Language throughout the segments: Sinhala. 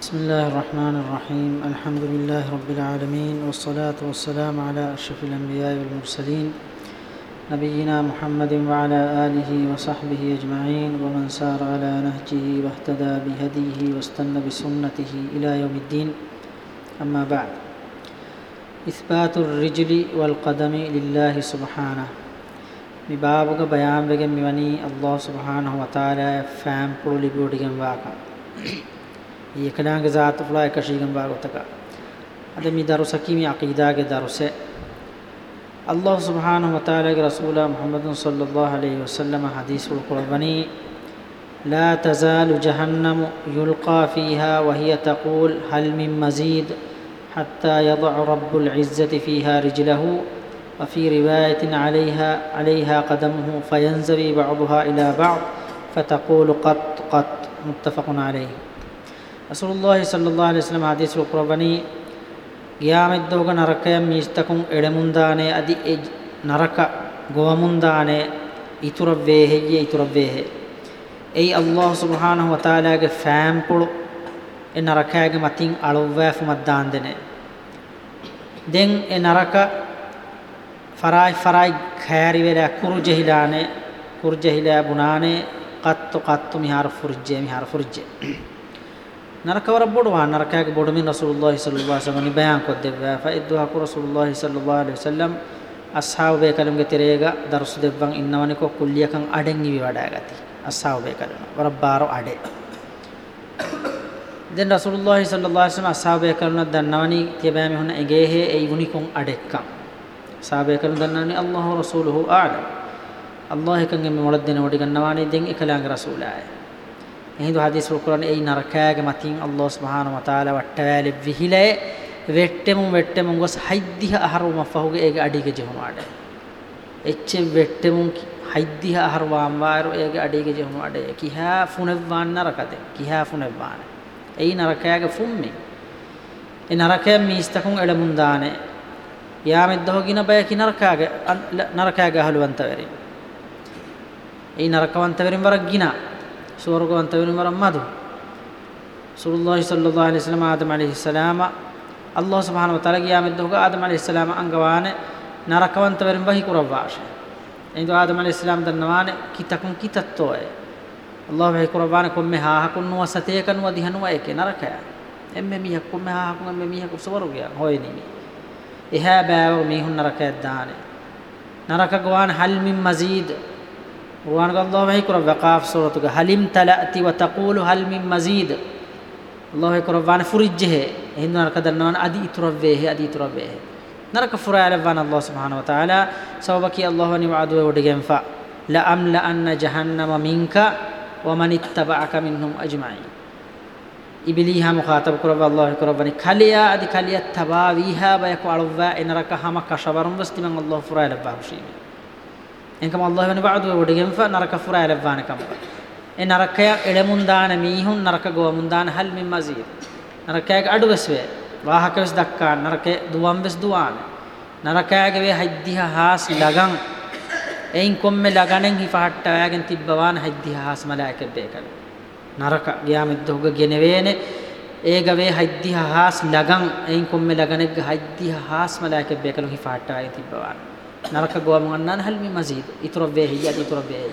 بسم الله الرحمن الرحيم الحمد لله رب العالمين والصلاة والسلام على أشرف الأنبياء والمرسلين نبينا محمد وعلى آله وصحبه أجمعين ومن سار على نهجه واهتدى بهديه واستنى بسنته إلى يوم الدين أما بعد إثبات الرجل والقدم لله سبحانه mibaabuk bayaan begen miwani Allah subhanahu wa ta'ala fam pulu libu digen waka yekadaang zaat fula ekashigen wago taka ada mi darusaki mi aqida ge daruse Allah subhanahu wa ta'ala ge rasulullah Muhammad sallallahu alaihi wasallam hadis ul qurbani لا تزال جهنم يلقى فيها وهي تقول هل من مزيد حتى يضع رب العزة فيها رجله وفي رواية عليها عليها قدمه فينزوي بعضها إلى بعض فتقول قط قط متفق عليه රසුල්ලාහි සල්ලල්ලාහු අලයිහි වසල්ලම් හදීස් කුරබනි ගියාමෙද්දෝග නරකයන් මිස්තකුන් එළමුන්දානේ අදි එ නරක ගොවමුන්දානේ ඉතුරව්වේ හෙය්‍ය ඉතුරව්වේ හෙ ඒ අල්ලාහ් සුබ්හානහු වතාලාගේ ෆෑම්පුළු එ නරකයාගේ මතින් අලොව්වෑ ෆුමද්දාන්දනේ දැන් එ නරක ފަރާއި ފަރާއި ކައިރިވެރާ ކުރުޖެހިލާނެ ކުރުޖެހިލާ ބުނާނެ ކައްތު ކައްތު މިހާރު ފުރުއްޖޭ މިހާރު ފުރުއްޖޭ ನರಕವರ ಬೊಡುವ ನರಕಾಗಿ ಬೊಡುಮಿ ರಸೂಲುಲ್ಲಾಹಿ ಸಲ್ಲಲ್ಲಾಹು ಅಲೈಹಿ ವಸಲ್ಲಂ ಬಯಾನ್ ಕೊದ್ದೆವ್ವ ಫೈದ್ದು ಹಾಕು ರಸೂಲುಲ್ಲಾಹಿ ಸಲ್ಲಲ್ಲಾಹು ಅಲೈಹಿ ವಸಲ್ಲಂ ಅಸ್ಹಾಬ್ ಬೇಕಲಂಗೆ ತೆರೆಗ ದರ್ಸು ದೆವ್ವಂ ಇನ್ನವನಿಕೋ ಕುಲ್ಯಕಂ ಅಡೆಂಗಿ ವಿವಡಾಗತಿ ಅಸ್ಹಾಬ್ ಬೇಕಲಂ ರಬ್ಬಾರು ಅಡೆ ದೆನ್ ರಸೂಲುಲ್ಲಾಹಿ ಸಲ್ಲಲ್ಲಾಹು ಅಲೈಹಿ ವಸಲ್ಲಂ ಅಸ್ಹಾಬ್ ಬೇಕಲಂ ದನ್ನವನಿ ತಿಯಬಾಮಿ ಹುನ ಎಗೇಹೆ ಐ ಉನಿಕಂ ಅಡೆಕ್ಕಂ සාභය කරන දන්නන්නේ අල්ලාහ රසූලුහු ආලම් අල්ලාහ එකන්ගේ මේ මොළද දෙන වඩි ගන්නවානේ දෙන් එකලාංග රසූලාය එහිදු හදීස් වල ඒ නරකයාගේ මතින් අල්ලාහ් සුබ්හානහු වතාලා වට්ටවැලි විහිලේ වෙට්ටෙමුම් වෙට්ටෙමුම් ගොස් හයිද්දිහ අහරුම ෆහුගේ ඒගේ අඩිගේ ජොහමාඩේ එච්චෙම් වෙට්ටෙමුම් හයිද්දිහ අහරුවාම් වාරු ඒගේ අඩිගේ ජොහමාඩේ කිහා ෆුනෙව්වාන් නරකද කිහා ෆුනෙව්වාන ඒ නරකයාගේ ෆුම්මි ඒ නරකයා මිස්තකුන් එළමුන් දානේ යාමෙද්ද හොගින බයකි නරකාගේ නරකාගේ අහලුවන්තවරින් ඒ නරකවන්තවරින් වරක් ගින ස්වර්ගවන්තවරින් වරක් මදු සුරුල්ලාහි සල්ලල්ලාහු අලයිහි වසල්ලම ආදම අලයිහි සලාම අල්ලාහ් සුබ්හානහු වතාලා යාමෙද්ද හොග ආදම අලයිහි සලාම අංගවාන නරකවන්තවරින් වහි කුරවාෂ එඳු ආදම අලයිහි සලාම් දන්නවාන කිතකුන් කිතත්තෝය අල්ලාහ් වහි කුරවාන කොම්මෙ හාහකුන් නුවසතේකන් වදිහනුවයක නරකය එම්මෙ මිහක් කොම්මෙ හාහකුන් එම්මෙ මිහක් සුවරුගය හොයනිමි إهابه ميه النرك الدار نرك قوان هل من مزيد قوان الله هيك رب قاف سورة هل امتلأت وتقول هل من مزيد الله هيك رب قوان فرجه هند نرك دنوان أدي تربيه أدي تربيه نرك فرع ربنا الله سبحانه وتعالى سوبك الله أن يوعدوا ودجم فا لا لأملأن جهنم منك ومن اتبعك منهم أجمعين ඉබිලී හාම ඛාතබ කරව අල්ලාහ් කරවනි ඛලියා අදි ඛලියත් තබා වීහා බයක අලවා එනරක හාම කෂවරම් වස්තිමන් අල්ලාහ් ෆුරා ලබා ෆුෂී එංකම අල්ලාහ් වෙන බාදු වඩගෙන් ෆ නරක ෆුරා ලබානකම් එ නරකය එළමුන් දාන මීහුන් නරක ගොවමුන් දාන හල් මින් මසීර් නරකයක අඩුවස් වේ වාහකවස් දක්කා නරකේ දුවම් වෙස් දුවාන නරකයක වේ හයිද්දිහ හාස් ලගන් එයින් කොම්මෙ ලගණෙන් හිපහට්ටවයාගෙන් තිබ්බවාන හයිද්දිහ හාස් මලායකෙබ්බේ කල ನರಕ ಗಿಯಾಮಿದ್ದ ಹೋಗ ಗೆನೆವೇನೆ ඒගවේ හයිද්දිහ හාස් ලගන් එයින් කොම්ම ලගනෙක් හයිද්දිහ හාස් මලාකෙ බේකලු හිෆාටාය තිබ්බවා නරක ගොම ගන්නන් හල්මි මසීද් ඉතුරු වේ හියත් ඉතුරු වේ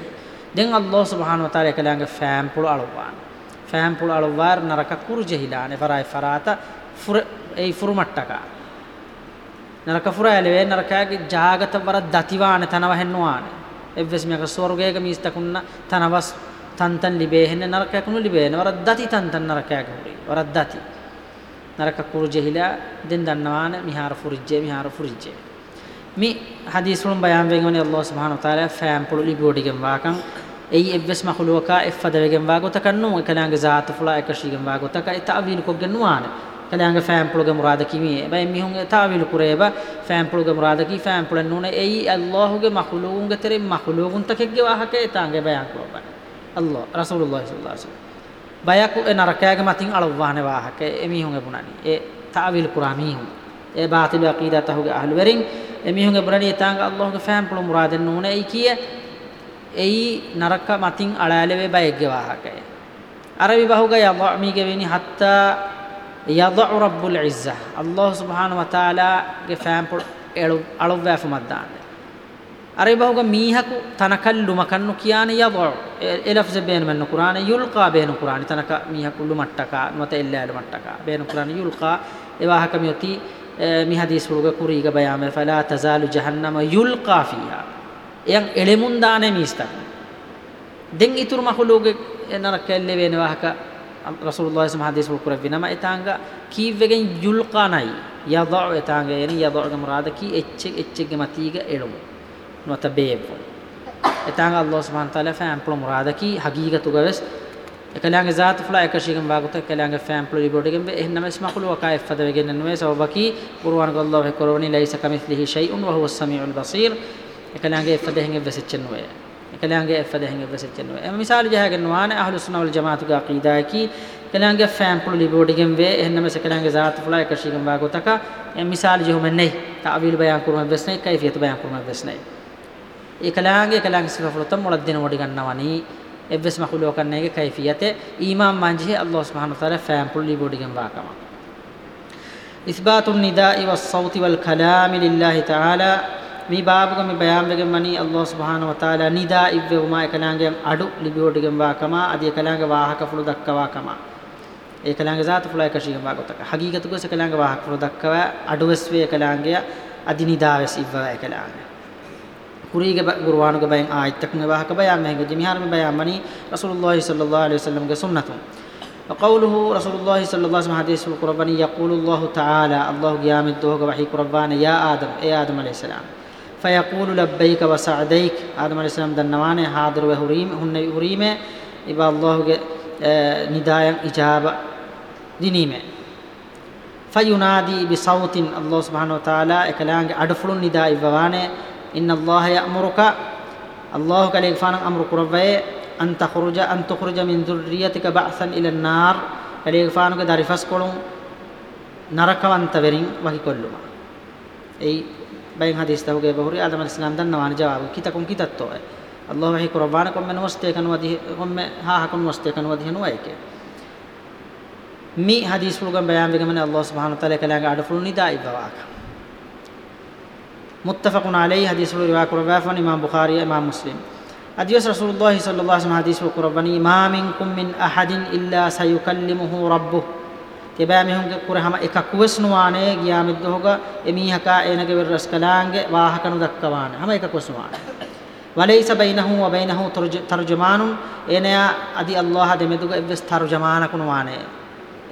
දැන් අල්ලාහ් සුබ්හාන වතාලා කලංග ෆෑම් පුල අලවාන ෆෑම් පුල අලවාර නරක කුරුජ හිලාන ෆරායි ෆරාත ෆුර ඒ ෆුරු මට්ටක නරක ෆුරායල වේ නරකගේ ජාගත වර දතිවාන තනව හෙන්නවාන එවස් මියක ස්වර්ගයක මිස්තකුන්න තනවස් තන්තන් ලිබේහෙන නරකයක් නු ලිබේන වරද්දති තන්තන් නරකයක් නුරි වරද්දති නරක කුරුජෙහිලා දෙන් දන්නවාන මිහාර ෆුරිජ්ජේ මිහාර ෆුරිජ්ජේ මේ හදීස් වලින් බයන් වෙන්නේ අල්ලාහ් සුබ්හානහු තාලා ෆෑම් පුළු ලිබෝඩිගම් වාකම් එයි එබ්බස් මහලුවකා එෆ්ෆද වෙගම් වාගොතකන්නු එකලංග ذات ෆුලා එකශීගම් වාගොතක ඒ තාවීන කොගන්නුවාන කලංග ෆෑම් පුළුගේ මුරාද කිමි බයි මිහුන් තාවීල කුරේබ ෆෑම් පුළුගේ මුරාද කි ෆෑම් පුළන් නුනේ එයි අල්ලාහ්ගේ මහලුවුන්ගේ තරේ මහලුවුන් තකෙක්ගේ වාහකේ තාංගේ බයන් කරබයි අල්ලා රසූලුල්ලාහි සල්ලල්ලාහු අලයිහි වසල්ලම් බයකු එ නරකයාගේ මතින් අලවවානේ වාහක එමිහුන් එපුණානි ඒ තාවිල් කුරාමීහුන් ඒ බාතිල් අකීදතහුගේ අහල් වරින් එමිහුන් එපුණානි ඊතාංග අල්ලාහගේ ෆෑම් පුළ මුරාදෙන් නෝනේ ඒ කිය ඒයි නරක මතින් අලාලෙවේ බයගේ වාහකය අර විබහුගේ යදා මීගේ වෙනි හත්තා යදා රබ්බුල් ඉස්සා අල්ලාහ් සුබ්හානහු වතාලාගේ ෆෑම් පුළ එළු අලවවා ෆමද්දාන ಅರಿಬಹುಗ ಮೀಹಕು ತನಕಲ್ಲು ಮಕನ್ನು ಕಿಯಾನ ಯದೌ ಎಲಫ್ಜ ಬೇನ ಮನ್ನು ಕುರಾನ ಯುಲ್ಕಾ ಬೇನು ಕುರಾನ ತನಕ ಮೀಹಕುಲ್ಲು ಮಟ್ಟಕ ಮತ್ತೆ ಎಲ್ಲಾಲು ಮಟ್ಟಕ ಬೇನು ಕುರಾನ ಯುಲ್ಕಾ ಇವಾಹಕ ಮಿಯತಿ ಮಿ ಹದೀಸ್ ಹುಡುಗ ಕುರಿಗ ಬಯಾಮೆ ಫಲಾ ತಜಾಲು ಜಹನ್ನಮ ಯುಲ್ಕಾ ಫಿಯಾ ಯಂ ಎಳೆ ಮುಂದಾನೆ ಮೀಸ್ತ ದೆಂ ಇತುರು ಮಹುಲುಗೆ ನರಕ ಎಲ್ಲವೇನು ವಾಹಕ ರಸೂಲುಲ್ಲಾಹ ಸಮ ಹದೀಸ್ ಹುಡುಗ ವಿನಮ ಇತಾಂಗ ಕೀವೆಗೆ ಯುಲ್ಕಾನೈ ಯದೌ ಇತಾಂಗ ಏನು ಯದೌಗ ಮುರಾದ ಕಿ ಎಚ್ಚೆ ಎಚ್ಚೆಗೆ ಮತೀಗ ಎಳುಮು නොතබේව එතංග අල්ලාහ් සුබ්හානහු තාලා ෆෑම් පුළ මුරාදකි හකීකතු ගවස් එකලංගේ ذات ෆලා එකශිකම් වාගත එකලංගේ ෆෑම් පුළ රිබෝඩගෙන් එහෙනම ඉස්මකුල වකා ඉෆද වෙගෙන නුවේ සවබකි පුරවාන ගල්ලාහ් කරවනි ලයිස කමිස්ලිහි ෂයිඋන් වහුව සමීඋල් බසීර් එකලංගේ ඉෆද හෙන් ඉවසෙච්ච නුවේ එකලංගේ ඉෆද හෙන් ඉවසෙච්ච නුවේ එම මිසාල ජහගෙන වාන අහ්ලු සුන්නා වල් ජමාතු ගා කීදාකි එකලංගේ ෆෑම් පුළ රිබෝඩගෙන් වේ එහෙනම එකලංගේ ذات ෆලා එකශිකම් වාගතක එම මිසාල ජහුම නෙයි تعويل بيان كرما بسني كيفية بيان كرما بسني එකලාගේ එකලාගේ සිෆාෆලොත මොලක් දෙන වඩි ගන්නවනි එබ්බස් මහුලෝ කන්නේගේ කයිෆියත ඊමාම් මංජිහි අල්ලාහ් සුබ්හානහු තාලා ෆෑම්පුල් ලිබෝඩිගෙන් වාකම ඉස්බාතුන් නිදායි වස් සෞති වල් කලාමි ලිල්ලාහි තාලා මේ බාබුක මේ බයම් වෙගෙන් මනි අල්ලාහ් සුබ්හානහු තාලා නිදා ඉබ්බුමා එකලාගේ අඩු ලිබෝඩිගෙන් වාකම අදී එකලාගේ වාහක ෆුළු දක්කවාකම ඒකලාගේ ذات ෆුළු එකශීගෙන් වාගොතක හගීගතුක සකලාගේ වාහක ෆුළු දක්කවා අඩුවස් වේ එකලාගේ අදිනිදාවස් ඉබ්බවා එකලාගේ ಕುರಿಗೆ ಗುರುವಾನುಗ ಬಯಂ ಆಯ್ತಕ್ನ ವಾಹಕ ಬಯಾಮ್ ಹೆಂಗೆ ಜಿಮಿಹಾರ್ ಮೆ ಬಯಾಮ್ ಮನಿ ರಸೂಲುಲ್ಲಾಹಿ ಸಲ್ಲಲ್ಲಾಹು ಅಲೈಹಿ ವಸಲ್ಲಂಗೆ ಸುನ್ನತು وقوله رسول الله صلى الله عليه وسلم حديث القرباني يقول الله تعالى الله قيام الدوغ وحي قربان يا آدم أي آدم عليه السلام فيقول لبيك وسعديك آدم عليه السلام دنوانه حاضر وهريم هن هريم إبا الله ندايا إجابة دينيمه فينادي بصوت الله سبحانه وتعالى إكلانج أدفل النداء إبوانه إن الله يأمرك الله كليك فانا أمرك ربي أن تخرج أن تخرج من ذريتك بعثا إلى النار كليك فانا داري فسكولون نرك وان تبرين وهي كلما أي بين حديث تهوجي بهوري آدم الإسلام دن نوان جواب كي كتتو الله هي كم من وستيكن من ها هكم وستيكن وديهن وأيكي مي حديث فلوغم بيان بيغمن الله سبحانه وتعالى كلاغا أدفلوني دائب بواك متفق عليه حديث رواية قربافن إمام بخاري إمام مسلم حديث رسول الله صلى الله عليه وسلم حديث قرباني ما منكم من أحد إلا سيكلمه ربه تبامي هم ما إكاكوس نوانه قيام الدهوغا إميهكا إنك برسكلانك واهكا ندكوانه هم إكاكوس نوانه وليس بينه وبينه ترجمان إنيا أدي الله دمدوغا إبس ترجمانك نوانه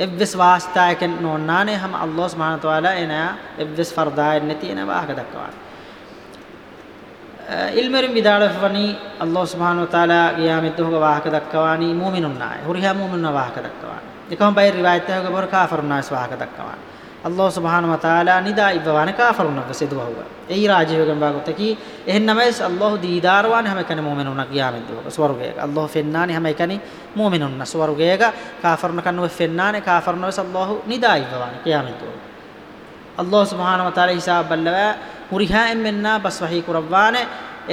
එව්ස් වාස්තායකෙන් නොන්නානේ හැම අල්ලාහ් සුබ්හානහු තාලා එන එව්ස් ෆර්දාය නැති එන වාහක දක්වන ඉල්මරින් විදාලවනි අල්ලාහ් සුබ්හානහු තාලා ගියාමෙත් හොග වාහක දක්වවානි මුමිනුන්නාය හුරිහා මුමිනුන්නා වාහක දක්වවානි එකම බයි රිවායත් හොග බොර කාෆරුන්නාස් වාහක දක්වවානි අල්ලාහ් සුබ්හානහු වතාලා නිදා ඉබ්බවන කාෆරුණක සිදුවහුවා එයි රාජියෝගෙන් බාගොතකි එහෙන්නමයිස් අල්ලාහ් දීදාරවාන හැම කෙනෙම මොමිනුණක් යාමෙද්දුක ස්වර්ගයක අල්ලාහ් ෆෙන්නානි හැම කෙනෙ මොමිනුන්න ස්වර්ගයක කාෆරුණක නුව ෆෙන්නානි කාෆරුණවස් අල්ලාහ් නිදා ඉබ්බවන යාමෙද්දුක අල්ලාහ් සුබ්හානහු වතාලා හිසාබ් බල්ලවා මුරිහාම් මෙන්නා බස් වහී කුරබ්වාන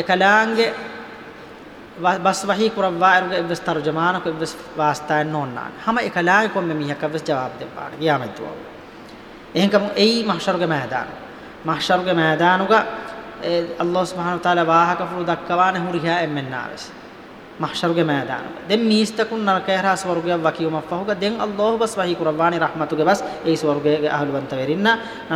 එකලාංගේ بس وحي قرب وائر بس ترجمان کو بس واسطہ نونان ہم اکلا کو میں میہ کا بس جواب دے پا قیامت تو එහෙන්කම එයි මහෂරුගේ මෑදාන මහෂරුගේ මෑදානුගා අල්ලාහ් සුබ්හානහු තාලා වාහකපුරු දක්වාන හුරිහා එම්මෙන් ආවස් මහෂරුගේ මෑදාන දැන් මිස්තකුන් නරකයහා ස්වර්ගය වකියුම ෆහුගා දැන් අල්ලාහ් බස් වහී කුරවානි රහමතුගේ බස් ඒ ස්වර්ගයේ අහලවන්ත වෙරින්න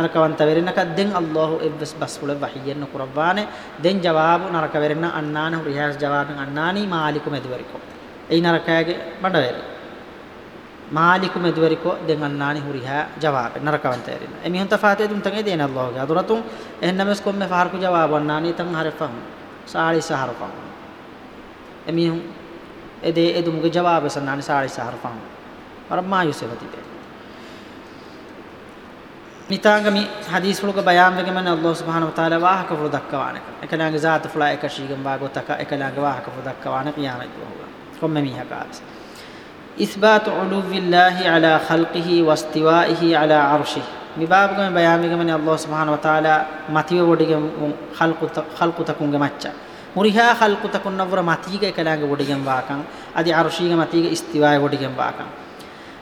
නරකවන්ත වෙරින්නක දැන් අල්ලාහ් එබ්ස් බස් වල වහියන්න කුරවානේ දැන් ජවාබු නරක වෙරින්න අන්නාන හුරිහාස් ජවාබෙන් අන්නානි මාලිකුම එදවරිකෝ ඒ නරකයගේ බඩ වෙරි ಮಾಲಿಕು ಮೆದುವರಿಕೋ ದೆಂಗನ್ ನಾನಿ ಹುರಿಹ ಜವಾಬ್ ನರಕವಂತ ಏರಿನ ಎಮಿ ಹಂತ ಫಾತೆ ತುಂ ತಂಗೆ ದೇನ ಅಲ್ಲಾಹ್ಗೆ ಅದುರ ತುಂ ಎನ್ನಮೆಸ್ ಕೊಮ್ಮೆ ಫಾರ್ಕು ಜವಾಬ್ ನಾನಿ ತಂಗ ಹರೆ ಫಹಂ ಸಾಳಿ ಸಹರ್ ಫಹಂ ಎಮಿ ಹುಂ ಎದೆ ಎದು ಮುಗೆ ಜವಾಬ್ ಎಸ ನಾನಿ ಸಾಳಿ ಸಹರ್ ಫಹಂ ಅರ ಮಾಯುಸೆ ಬತಿದೆ ನಿತಾಂಗಮಿ ಹದೀಸ್ ಹುಳುಗ ಬಯಾಮ್ಗೆ ಮನೆ ಅಲ್ಲಾಹ್ ಸುಬ್ಹಾನ ವ ತಾಲ ವಾಹಕ ಹುಳು ದಕ್ಕವಾನಕ ಎಕನಾಂಗ ಜಾತ್ ಫುಳಾ ಎಕ ಶೀಗಂ ವಾಗೋ ತಕ ಎಕನಾಂಗ ವಾಹಕ ಹುಳು ದಕ್ಕವಾನಕ ಯಾನಕ್ಕೆ ಹೋಗ ಕೊಮ್ಮೆ ಮೀಹ ಕಾಸ್ إثبات علو الله على خلقه واستوائه على عرشه مباب گم گم بیان نے اللہ سبحانہ و تعالی ماتی و بڈی گم خلق خلق تکون گم جمعتشا مریھا خلق تکون نور ماتی گے کلا گ ماتيجا كلاج بودي جم باكان أدي عرشيجا ماتيجا استواء بودي جم باكان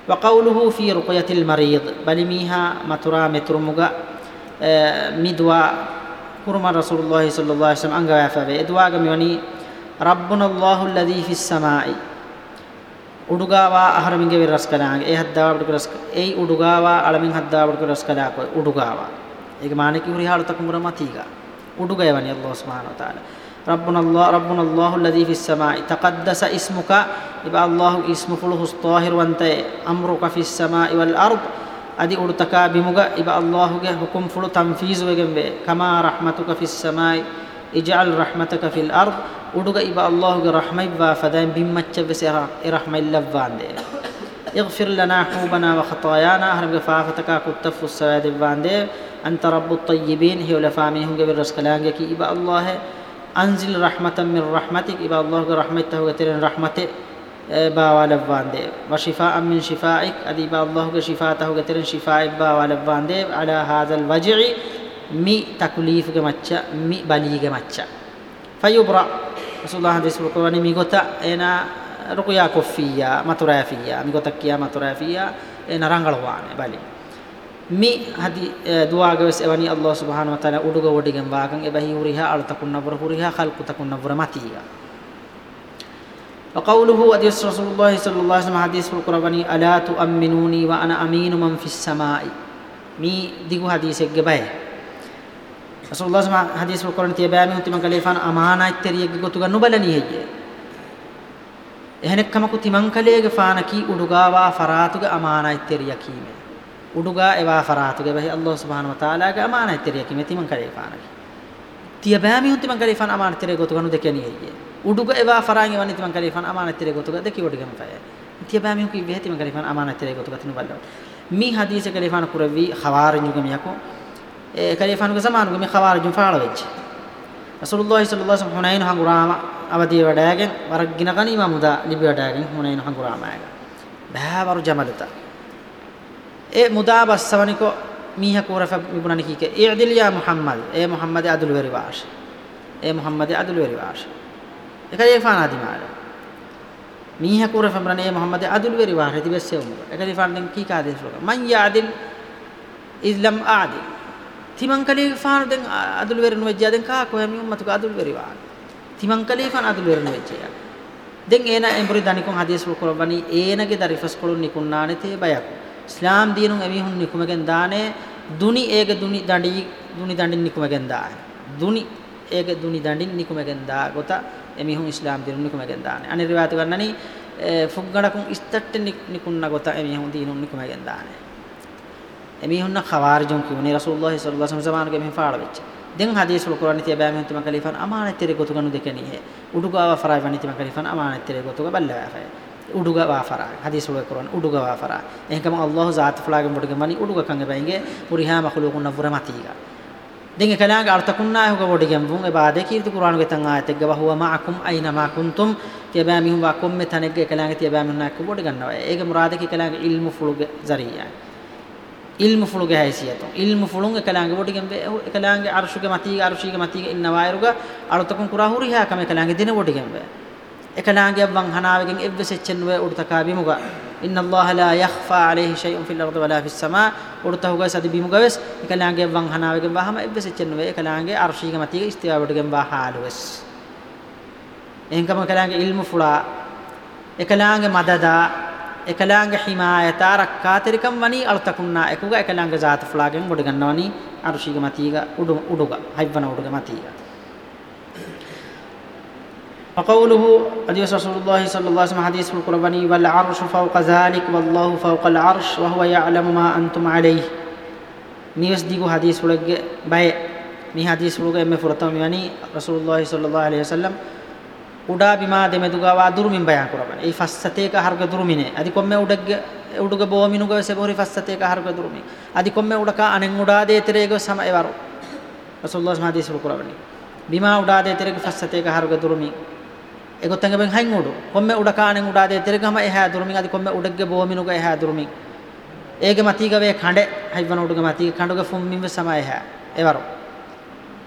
وقوله في رقية المريض بل ميها مترا مترمجا مدوا كرما رسول الله صلى الله عليه وسلم أنجا فبي إدوا جميوني ربنا الله الذي في السماء ಉಡುಗಾವಾ ಅಹರಮಿಂಗೆ ರಸ್ಕದಾಂಗ್ ಏ ಹದ್ದಾವಡ್ಕು ರಸ್ಕ ಏಯ್ ಉಡುಗಾವಾ ಅಳಮಿಂಗ್ ಹದ್ದಾವಡ್ಕು ರಸ್ಕದಾಕೋ ಉಡುಗಾವ ಈಗ ಮಾನಕಿ ಹುರಿ ಹಾಳು ತಕೊಂಬರ ಮತೀಗ ಉಡುಗಯವನಿ ಅಲ್ಲೋ ಸ್ಮಾನ ತಾಲ ربنا الله ربنا الله الذي في السماء تقدس اسمك يبقى الله اسم فله الطاهر وانت امرك في السماء والارض ادي ارتكا بمغا يبقى الله جه حكم فله تنفيذ وجنبه كما رحمتك في السماء اجعل رحمتك في الارض ودوغا إبا الله رحمة إبا فدائم بمتش بس إرحمة اللفان دي اغفر لنا حوبنا وخطايانا هرب فافتك كتف السواد الواندي أنت رب الطيبين هي ولفاميهم قبل رسكلانك إبا الله أنزل رحمة من رحمتك إبا الله رحمة رحمة آه، وترين والبان دي وشفاء من شفائك أديبا الله شفاته قترن شفاء باوالبوانديب على هذا الوجع مي تكليف مي بليغ متشا فيبرأ rasulullah hadis bukawani migota ena eh, ruqya kuffiya maturafiya migota kiya maturafiya ena eh, rangalwane eh, bali mi hadi duwagawes ewani allah subhanahu wa taala uduga wodigen wagan ebahi uriha altakunna bur uriha khalqutakunna bur matiya وقوله حديث رسول الله صلى الله عليه وسلم حديث القرآن ألا تؤمنوني وأنا أمين من في السماء مي ديغو حديث جباي රසූලුල්ලාහ සම හදීස් වකරණ තිය බෑ මිහුති මං කලේෆාන අමානායිත් තෙරියගේ ගොතු ගන්නු බලනි හෙජ්ජේ එහෙනෙක් කමකු තිමං කලේගේ ෆාන කී උඩුගාවා ෆරාතුගේ අමානායිත් තෙරිය කීමේ උඩුගා එවා ෆරාතුගේ බහි අල්ලාහ් සුබ්හානහු වතාලාගේ අමානායිත් තෙරිය කීමේ තිමං කලේෆාන තිය බෑ මිහුති මං කලේෆාන අමානායිත් තෙරිය ගොතු ගන්නු දෙකෙනි හෙජ්ජේ උඩුගා එවා ෆරාන්ගේ වන්නේ තිමං කලේෆාන අමානායිත් තෙරිය ගොතු ග දෙකි වඩගම් ෆයයි තිය බෑ මිහු කී වෙහති මං කලේෆාන අමානායිත් තෙරිය ගොතු ගතිනු බලව මේ හදීස කලේෆාන කුරවි ඛවාරින් යුග මියකෝ කලිෆානුගේ සමානුගේ මේ ඛවාරජුන් ෆාල වෙච්ච රසූලුල්ලාහි සල්ලල්ලාහු අලයිහි වසල්ලම් හුනයින් හංගුරාම අවදී වඩාගෙන වරක් ගින ගනීම මුදා ලිබි වඩාගෙන හුනයින් හංගුරාම ආයග බෑවරු ජමලත ඒ මුදා බස්සවනිකෝ මීහ කෝරෆ විබුණනි කීක ඉඅදිල් යා මුහම්මද් ඒ මුහම්මද් අදුල් වෙරි වාෂ ඒ මුහම්මද් අදුල් වෙරි වාෂ එකලේ ෆානාදි මාල මීහ කෝරෆ මරණේ මුහම්මද් අදුල් වෙරි වාෂ තිබෙස්සෙ උමුර එකලේ ෆාන්දන් කීක ආදේශ ලෝක මන් යාදිල් ඉස්ලම් ආදිල් තිමංකලීෆාන දැන් අදුළු වෙරණ වෙච්චා දැන් කා කොහෙම උම්මතුක අදුළු වෙරිවා තිමංකලීෆාන අදුළු වෙරණ වෙච්චා දැන් ඒන එම්බරි දනිකුන් හදීස් කොරබනි ඒනගේ දරිෆස් කොලුන් නිකුන්නානේ තේ බයක් ඉස්ලාම් දිනුන් එමිහුන් නිකුමගෙන් දානේ දුනි ඒක දුනි දඬි දුනි දඬින් නිකුමගෙන් දාන දුනි ඒක දුනි දඬින් නිකුමගෙන් දා ගොත එමිහුන් ඉස්ලාම් දිනුන් නිකුමගෙන් දානේ අනිරිවාත ගන්නනි ෆුග්ගණකුන් ඉස්තට්ට නිකුන්න ගොත එමිහුන් දිනුන් නිකුමගෙන් දානේ එමිහුන්න ඛවාරිජුන් කිව්නේ රසූලුල්ලාහ සල්ලල්ලාහු අලයිහි වසල්ලම් ගේ මෙහි ෆාඩ වෙච්ච. දැන් හදීස් වල කුරාන තිය බෑ මෙහන් තුම කලිෆන් අමානත්තර ගොතුගනු දෙකනි හැ. උඩුගාව ෆරායි වනි තුම කලිෆන් අමානත්තර ගොතුග බල්ලා ෆරායි. උඩුග වාෆරා හදීස් වල කුරාන උඩුග වාෆරා. එහෙකම අල්ලාහ් ذات ෆලාගෙන් බඩගෙන් වනි උඩුග කංග බැංගේ මුරිහා මඛලුකුන් නවර මතීගා. දෙங்க කලාගේ අර්ථකුන්නා හොග බොඩිගම් වුන් එබාදේ කීර්ති කුරාන ගෙතන් ආයත එක බහුව මාකුම් අයිනමා කුන්තුම් තියබෑ මිහුම් වකුම් මෙතනෙක කලාගේ තියබෑ මිහුම් නැක්ක බොඩි ගන්නවා ඒක මුරාදේ කලාගේ ඉල්මු ෆුලුග ජරියා ඉල්ම ෆුළුග හැසියත ඉල්ම ෆුළුග කලාංග බොටිගෙන් බේ කලාංග අර්ෂුග මතීග අර්ෂීග මතීග ඉන්න වායරුග අලතකුන් කුරා හුරිහා කම කලාංග දින බොටිගෙන් බේ එකලාංග යවන් හනාවගෙන් එව්වෙසෙච්චන් වේ උඩතකා බිමුග ඉන්න අල්ලාහ ලා යඛෆා আলাইහි ෂයිඋන් ෆිල් අර්ද වලා ෆිස් සමා උඩතහුග සදි බිමුග වෙස් එකලාංග යවන් හනාවගෙන් වහම එව්වෙසෙච්චන් වේ එකලාංග අර්ෂීග මතීග ඉස්තිවා බොටිගෙන් වා හාලුස් එංගම කලාංග ඉල්ම ෆුලා එකලාංග මදදා එකලාංග හිමායතාරක් කාතරිකම් වනි අලතකුන්නා එකුග එකලාංග ජාත ෆ්ලාගෙන් ගොඩ ගන්නවනි අරුෂිග මතීග උඩු උඩුග හයිවන උඩුග මතීග وقوله حديث رسول الله صلى الله عليه وسلم حديث القرباني والعرش فوق ذلك والله فوق العرش وهو يعلم ما أنتم عليه ميوس ديغو حديث ولغ باي مي حديث ولغ ام فرتم يعني رسول الله صلى الله عليه وسلم උඩා බිමාදෙ මෙදුගාව අදුරුමින් බයන් කරබන ඒ ෆස්සතේක හර්ග දුරුමිනේ අදි කොම්මෙ උඩග්ග උඩුග බෝමිනුග සෙබෝරි ෆස්සතේක හර්ග දුරුමි අදි කොම්මෙ උඩක අනෙන් උඩාදේ තෙරේග සම එවරු රසූලුල්ලාහ් සමාදී සරු කරබනි බිමා උඩාදේ තෙරේග ෆස්සතේක හර්ග දුරුමි එගොතංග බෙන් හයින් උඩු කොම්මෙ උඩක අනෙන් උඩාදේ තෙරේගම එහා දුරුමි අදි කොම්මෙ උඩග්ග බෝමිනුග එහා දුරුමි ඒගේ මතීග වේ කඬ හයිවන උඩුග මතීග කඬුග ෆුම්මින්ව සම එහා එවරු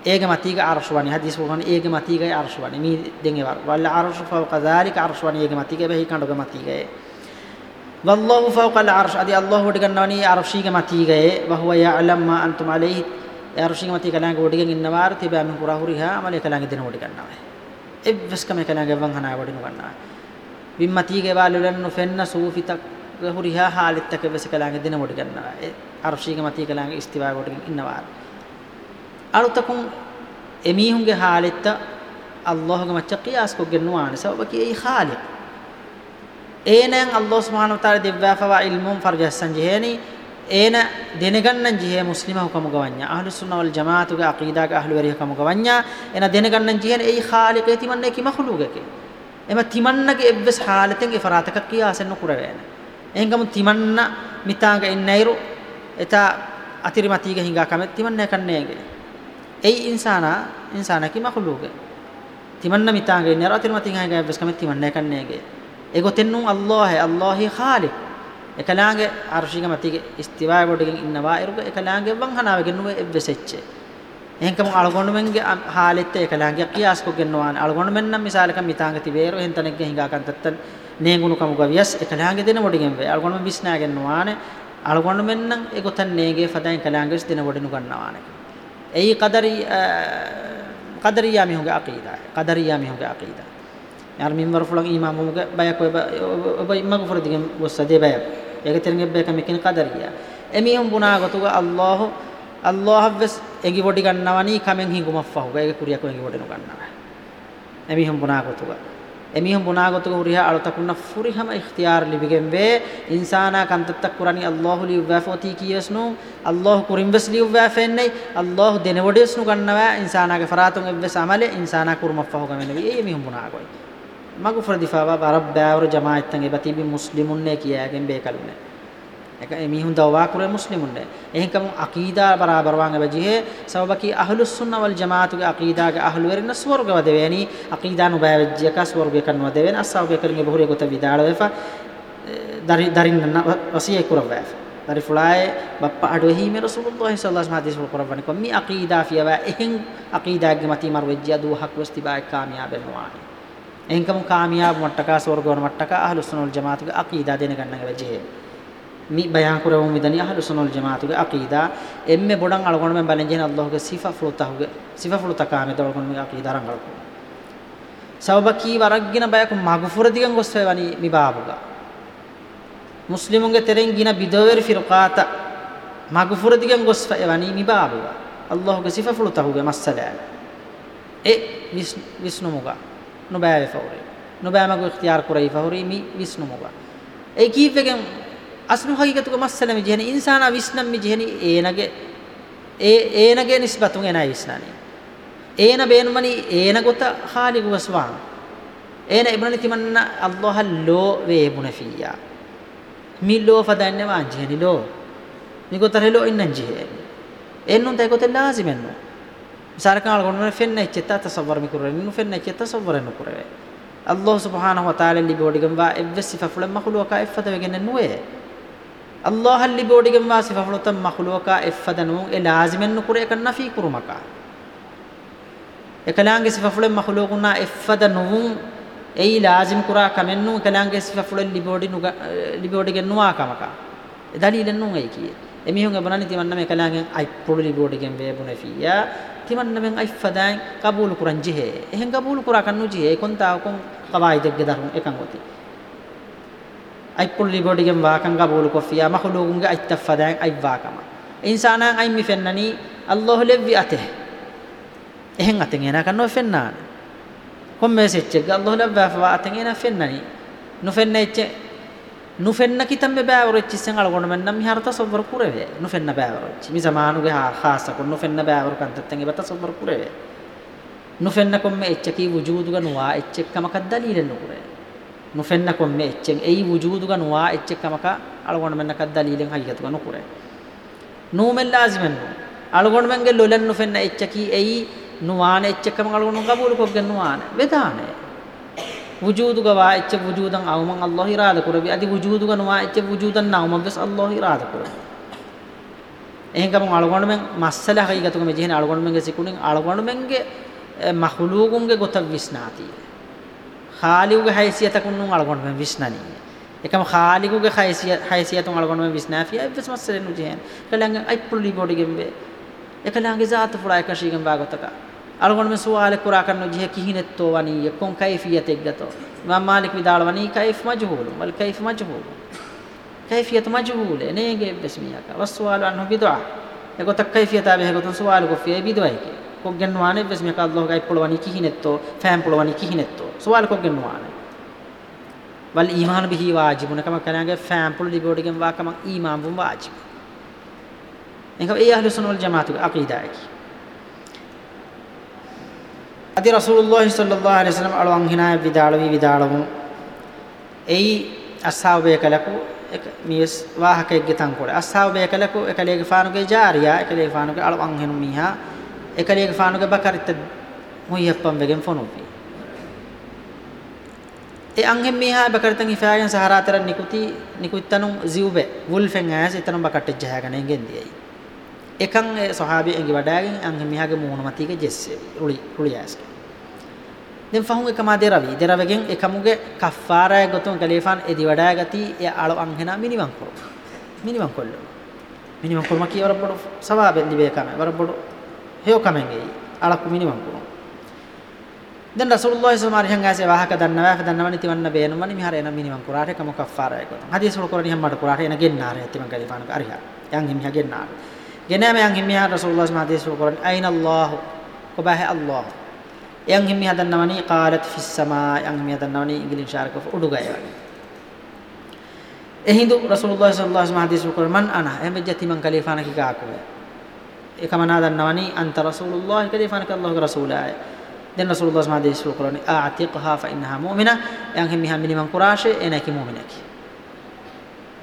ඒග මතීග අර්ශ් වනි හදිස් වනි ඒග මතීග අර්ශ් වනි මී දෙන් එවර වල්ල අර්ශ් ෆවක ذلك අර්ශ් වනි ඒග මතීග බෙහි කඬග මතීග والله فوق العرش ادي الله වට ගන්නවනි අර්ශීග මතීග වහුව යඅලම් මා අන්තුම আলাইහි අර්ශීග මතීග ලාංග වඩගෙන් ඉන්නවාර තිබෑ මි පුරහුරිහා අමල කලාංග දෙන වට ගන්නවා එවස්කම කලාංග වන් හනා වඩිනු ගන්නවා විම් මතීග වාලුලන් නොෆෙන්න සූෆිතක් හුරිහා හාලිත්තක වෙස කලාංග දෙන වට ගන්නවා අර්ශීග මතීග ලාංග ඉස්තිවා වඩගෙන් ඉන්නවාර අලුතකුන් එමීහුන්ගේ حالෙත්ත අල්ලාහගේ මච්ච කියාස් කොගෙන නුවාන සබකි ඒ خالق ඒනෙන් අල්ලාහ් සුබ්හානහු තාලා දෙව්වාෆවා ඉල්මුම් ෆර්ජස්සන් ජෙහෙනි ඒන දෙනගන්නන් ජිහේ මුස්ලිමව කමුගවඤ්ඤා අහ්ලු සුන්නා වල් ජමාඅතුගේ අකීදාගේ අහ්ලු වරිහ කමුගවඤ්ඤා එන දෙනගන්නන් ජිහේ ඒ خالقේ තිමන්නේ කි මහලුගකේ එම තිමන්නගේ එබ්බස් حالතෙන් ඉෆරාතක කියාසෙන්න කුරවෑන එහෙන්ගම තිමන්න මිතාගේ ඉන්නයිරු එතා අතිරිමතිගේ හිඟා කමෙත් තිමන්නේ කන්නේගේ ei insana insana ki makhluq timanna mitange ne ratir matinga ga bas kamet timanna kannege ego tennun allah hai allah hi khaliq ekalaange arshiga matige istiwa bodegen innawa eruga ekalaange wan hanawe gennu ebbesecche ehenkam algonnu menge halette ekalaange qiyas ko gennuwan algonnu men nam misal kam mitange tiberu ehen tanegge hinga kan tattan neengunu kamu gavias ekalaange dena bodegen ve algonnu bisna gennuwane algonnu men nan ego tan neege fadan ekalaange dena bodenu gannawane यही कदरी कदरिया में होगा अकीदा है कदरिया में होगा अकीदा यार मिंबर फुलंग इमाम होगा बया कोई भाई मगफर दिगे वो सदे बया एक तेरंगे बया कमी किन कदरिया एमी हम बुना गतुगा अल्लाह अल्लाह हवस एगी बॉडी गन्नावानी कमेंग ही गुमफ्फा होगा एक कुरिया को एगी बॉडी नो गन्नावा एमी हम बुना गतुगा එමිහුම් බුනාගතුක උරිහා අලතකුන්න ෆුරිහම ඉක්තියාර ලිබිගෙන් වේ ඉන්සානා කන්තත්ත කුරානි අල්ලාහ් ලිව්වාෆෝති කියස්නු අල්ලාහ් කුරින්වස් ලිව්වාෆෙන්නේ අල්ලාහ් දෙනවඩස්නු ගන්නවා ඉන්සානාගේ ෆරාතුන් එව්වස් අමලේ ඉන්සානා කුරුමෆහු ගමන වේ එමිහුම් බුනාගොයි මගු ෆරදිෆාවා රබ්බෑවරු ජමාඅත්තන් එබතිබි මුස්ලිමුන්නේ කියාගෙන් බේකලුනේ එක මීහුන් දවවා කුර මුස්ලිමුන් එහෙකම අකීදා බරාබර වාංග බජිහ සබබකි අහ්ලුස් සුන්න වල් ජමාතුගේ අකීදාගේ අහ්ලු වෙරන ස්වර්ග වදවැනි අකීදා නුබෑවජ්ජක ස්වර්ගය කන් වදවෙන අස්සාවගේ කරගේ බහුරේ ගොත විදාල වෙෆා දරි දරින්න වසිය කුරවෑ dari fulai bappa adu hi me rasulullah sallallahu alaihi wasallam qurban ko mi aqida fi wa ehin aqida ge mati mar wajja du hak wasti ba kamyab nuani ehin kam kamyab mattaka swargon mattaka ahlus sunnah wal jamaat ge aqida dene ganna ge wajje mi bayan kurawu midani ahlus sunnah wal jamaatu ge aqida emme bodan algon men balenjen allah ge sifa fluta huge sifa fluta kaame dol kon me aqida rangal ko sababa ki waragina bayak magfur digan goswe wani mi babuga muslimun ge tereng gina bidower firqata magfur digan goswe wani mi babuga allah ge sifa fluta huge masala e visnu muga nubaye fawri nubaye magu ikhtiyar kurai fawri mi visnu muga e kifegen aslu hakikatu massalami jehni insana visnammi jehni enage e enage nisbatun enai visnani ena beenumani ena gota khaliqu waswan ena ibnani timanna allah lo ve bunafiyya mi lo fadanne ma jehni lo mi gota lo innan jehni ennun tay gota lazimenno misarkan algonne fenna ichetta tasawwur mi kurre nu fenna ichetta tasawwur nu kurre allah subhanahu wa ta'ala li bodigan va evve sifa fulan makhluqa effata wegen nuwe අල්ලාහල්ලි බෝඩිගම් වා සිෆහලතම් මහලුවකා එෆදනු ඒ ලාසිමෙන් නුකුර එක නෆී කුරුමකා එකලාංගේ සිෆහලෙන් මහලුවකුනා එෆදනු ඒ ලාසිම් කුරා කමෙන්නු එකලාංගේ සිෆහලෙන් ලිබෝඩි නුග ලිබෝඩිගෙන් නුවා කමකා එදලීලෙන් නුන් ඒ කියේ එමිහුන් ගබනනි තිමන්නම එකලාංගෙන් අයි පොළු ලිබෝඩිගෙන් වේබුනේ ෆියා තිමන්නම අයිෆදාන් කබූල් කුරන් ජිහේ එහෙන් කබූල් කුරා කන්නු ජිහේ කොන්තාවකම් කවායිදෙක් ගදරුන් එකන් ඔතී ay pulli bodigem vaakanga bulu kofiya makhluqunga ay taffadang ay vaakama insana ay mi fennani allah levvi ate ehen aten ena kanno fennan komme secche allah levva fa aten ena fennani nu fennecce nu fenna kitambe baavorocci sengal gonu menna mi harta sovvar kureve nu fenna baavorocci mi zamanuge ha khasa kon nu fenna baavor kan tattenge bata sovvar kureve nu fenna komme echki wujuduga nuwa echkama kaddalilen nu kureve නොෆෙන්නකොම් මේ එච්චෙන් ඒ වුජූදුග නුවා එච්චකමක අලගොණ මෙන්නක දලීලෙන් හයියතුග නුකුරේ නූමෙන් ලාසිමෙන් අලගොණ මෙන්ගේ ලොලෙන් නොෆෙන්න එච්චකී ඒ නුවාන එච්චකම අලගොණ ගබුල කොග්ගෙන් නුවාන වේදානේ වුජූදුග වා එච්ච වුජූදන් අවමන් අල්ලාහ් ඉරාද කරවි අදි වුජූදුග නුවා එච්ච වුජූදන් නවම බස් අල්ලාහ් ඉරාද කරවි එහෙන්කම අලගොණ මෙන් මස්සල හයියතුග මෙ ජීහන අලගොණ මෙන්ගේ සිකුණින් අලගොණ මෙන්ගේ මහලූගුන්ගේ ගොතක් විස්නාතියි ಖಾಲಿಗುಗೆ ಹೈಸಿಯತಕನ್ನು ಅಳಗೊಂಡ್ಮೆ ವಿಸ್ನಾನಿ එකම ಖಾಲಿಗುಗೆ ಹೈಸಿಯ ಹೈಸಿಯತun ಅಳಗೊಂಡ್ಮೆ ವಿಸ್ನಾಫಿಯ ಇಬ್ಬಸ್ ಮಸ್ಸರೆನು ಜೇನ್ ಕಲಂಗ ಐಪ್ಪುಲಿ ಬೋಡಿಗೆಂಬೆ එකලාගේ ذات පුරාය කශීගෙන් බාගතක අලගොණ මේ සුවාල කුරා කරන ජිහ කිහිනෙත්තෝ වනී එක්කොන් කයිෆියත එක්ගතෝ මම මාලික් විදාල වනී කයිෆ් මජහූලු වල් කයිෆ් මජහූලු කයිෆියත මජහූල නේගේ බස්මියක වස්සුවාල අන්හු බිදුආ එකොත කයිෆියත බෙහෙකොත සුවාල කොෆිය බිදුආයි කොග්ගෙන් වානේ බස් මේක අල්ලාහ් ගයි පොළවනි කිහිනෙත්තෝ ෆෑම් පොළවනි කිහිනෙත්තෝ සුවාල කොග්ගෙන් වානේ වල් ඊමාන බිහි වාජිබුන කම කලංගේ ෆෑම් පොළ ලිබෝඩිකම් වාකම ඊමාන් වුම් වාජිබ ඒක ඒ අහ්ලු සුන් වල් ජමාතුගේ අකීදායි අදි රසූලුල්ලාහි සල්ලල්ලාහු අලයිහි වසල්ලම් අලුවන් හිනාය විදාලවි විදාලමු එයි අස්හාබය කලකු එක මියස් වාහකෙක්ගේ තංකොඩ අස්හාබය කලකු එකලේගේ ෆානුගේ ජාරියා එකලේ ෆානුගේ අලුවන් හිනු මීහා ekaliga faanuge bakaritte muihappam vegen fonupi e anghem meha bakaritan ifaayan saharataran nikuti nikuttanun ziube wulfen ayas etanun bakatte jahagan engen diyai ekan e sahabi engi wadagen anghem mehage muunu matige jesse ruli ruli ayas den fahun ekama deravi deravegen ekamuge kaffaraya gotun kalifan edi wadaya gati e alo anghena minimam ko minimam kollo minimam kolma ki warabodu sawaben dibe kana warabodu හේව කමෙන්ගේ අලක් මිනිමම් කුණු දැන් රසූලුල්ලාහි සමාරිහන් ගාසේ වාහක දන්නවා වාහක දන්නවනි තිවන්න බේනමනි මිහර එන මිනිමම් කුරාට කම කෆාරය කරන හදිස් වල කරණි හැම්මඩ කුරාට එන ගෙන්නාරය තිමන් ගලිපාන අරිහ යන් හිමියා ගෙන්නාර ගෙනෑම යන් හිමියා රසූලුල්ලාහි සමාරිහන් හදිස් වල කරණි අයිනල්ලාහ් කොබහ අල්ලාහ් යන් හිමියා දන්නවනි කාලත් ෆිස් සමා යන් හිමියා දන්නවනි ඉංග්‍රීසි ශාරකව උඩුගය වනි එහිඳු රසූලුල්ලාහි සල්ලල්ලාහු අලයිහි වසල්ලම් හදිස් වල කරමන් අනා එහෙම ජති මන් ගලිපාන කි ගාකුවේ كما هذا النواني أنت رسول الله كذفانك الله رسولا දැන් රසූලුල්ලාහ් සමා දේශනා කරන්නේ ආතිකහා ෆයින්හා මුමිනා යන් හැම හැම මිනිමන් කුරාෂේ එනකි මුමිනකි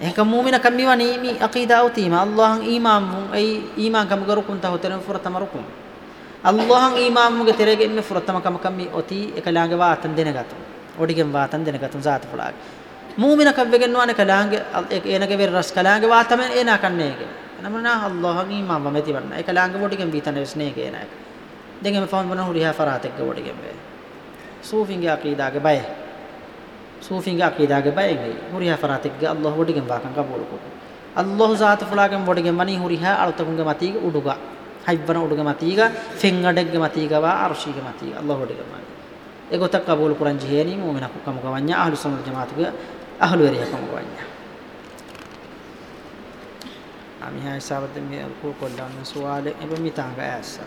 ඒක මුමිනා කම්මිවා නීමි අකීදා උතිම අල්ලාහන් ඊමාම් මුන් ඒ ඊමාන් කම ගරුකුන් තහතරන් ෆුරතම රුකුම් අල්ලාහන් ඊමාම් මුගේ තෙරගෙන්න ෆුරතම කම කම්මි ඔති එකලාගේ වාතන් දෙනගතු ඔඩිගෙන් වාතන් දෙනගතු සාත ෆලාගේ මුමිනා කවගෙන් නොවන කලාගේ එනගේ වෙරස් කලාගේ වාතම එනා කන්නේගේ නමුනා අල්ලාහගේ මම මෙතිවන්න ඒක ලාංගවෝටිකම් වීතන ස්නේ කියන එක දෙගෙම ෆෝන් වන හුරියා ෆරාතෙක් ගෝටිකම් වේ සූෆින්ගේ අකීදාගේ බය සූෆින්ගේ අකීදාගේ බය ගේ හුරියා ෆරාතෙක්ගේ අල්ලාහ වෝටිකම් වාකන් කබෝල කො අල්ලාහ ذات ෆලාගම් වෝටිකම් වනි හුරියා අලතකුන්ගේ මතීග උඩුග හයිබ්බන උඩුග මතීග ෆෙන්ගඩෙක්ගේ මතීග වා අර්ශීගේ මතීග අල්ලාහ වෝටිකම් ඒ ගොතක් කබෝල කුරන් ජීහෙනි මොමිනා කුකම ගවන්නා අහලු සමල් ජමාතුගේ අහලු වෙරිය කම ගවන්නා أمي هاي سابت أمي أقول كلها من سؤال إبا ميتان كأسا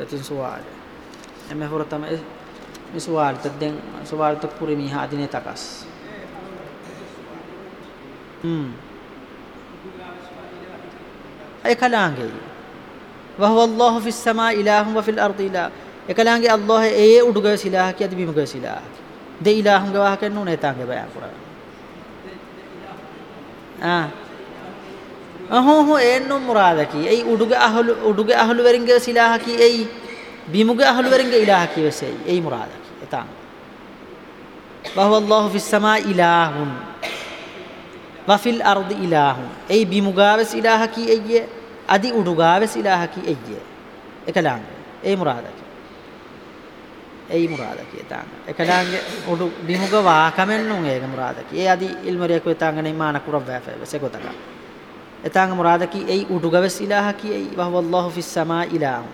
لتن سؤال أمي فرطة ما මේ සුවාර්ථ දැන් සුවාර්ථ කුරිමි හාදිනේ තකස් හ්ම් එකලාංගේ වහවල්ලාහ් ෆිස් සමා ඉලාහුම් වෆිල් අර්ද් ඉලා එකලාංගේ අල්ලාහ් ඒ උඩුගය සිලා කියද බිමගය සිලා දෙ ඉලාහුම් ගවාහ කන්නු නැතාගේ බයන් කරා ආ අහෝ එන්නු මුරාදකි ඒ උඩුගේ අහලු උඩුගේ අහලු වරින්ගේ සිලාහකි ඒ බිමුගේ අහලු වරින්ගේ ඉලාහකි වෙසේ ඒ මුරාදකි එතන وهو الله في السماء إله وفي الأرض إله أي بمقابس إلهك أي أدي أدقابس إلهك أي إكلام أي مرادك أي مرادك يتان إكلام أدو بمقابا كمن نوع مرادك أي أدي المريك ويتان غني ما نكرب وفاء بس كتكلم එතාංග මුරාද කි එයි උඩුගවස් ඉලාහ කි එයි වහවල්ලාහු ෆිස් සමා ඉලාහ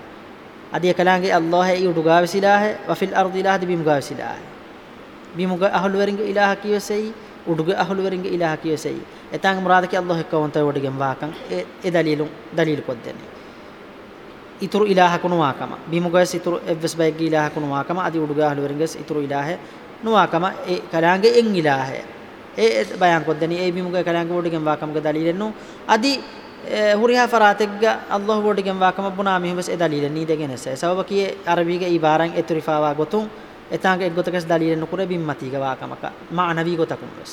අදිය කලාංගේ අල්ලාහ එයි උඩුගවස් ඉලාහ වෆිල් අර්දි ඉලාහ දි බිමුගවස් ඉලාහ බිමුග අහලු වරින්ග ඉලාහ කිවසෙයි උඩුග අහලු වරින්ග ඉලාහ කිවසෙයි එතාංග මුරාද කි අල්ලාහ කවන්ත වඩගෙන් වාකන් ඒ දලීලු දලීල් කොද්දන්නේ ඉතුරු ඉලාහ කුණු වාකම බිමුගස් ඉතුරු එවස් බයිග් ඉලාහ කුණු වාකම අදි උඩුග අහලු වරින්ගස් ඉතුරු ඉලාහ නුවාකම ඒ කලාංගේ එන් ඉලාහේ ඒ බයන් කොද්දනි ඒ බිමුගේ කලංග බෝඩිගෙන් වාකම්ගේ දලීලෙන්නු අදි හුරිහා ෆරාතෙග්ග අල්ලාහ් බෝඩිගෙන් වාකම බුනා මිහමස් ඒ දලීලෙන් නී දෙගෙනස සබබ කියේ අරබීගේ ඊබාරන් එතුරිෆාවා ගොතුන් එතාගේ ගොතකස් දලීලෙන් කුර බිම්මතිගේ වාකමක මානවී ගොතකුම් වෙස්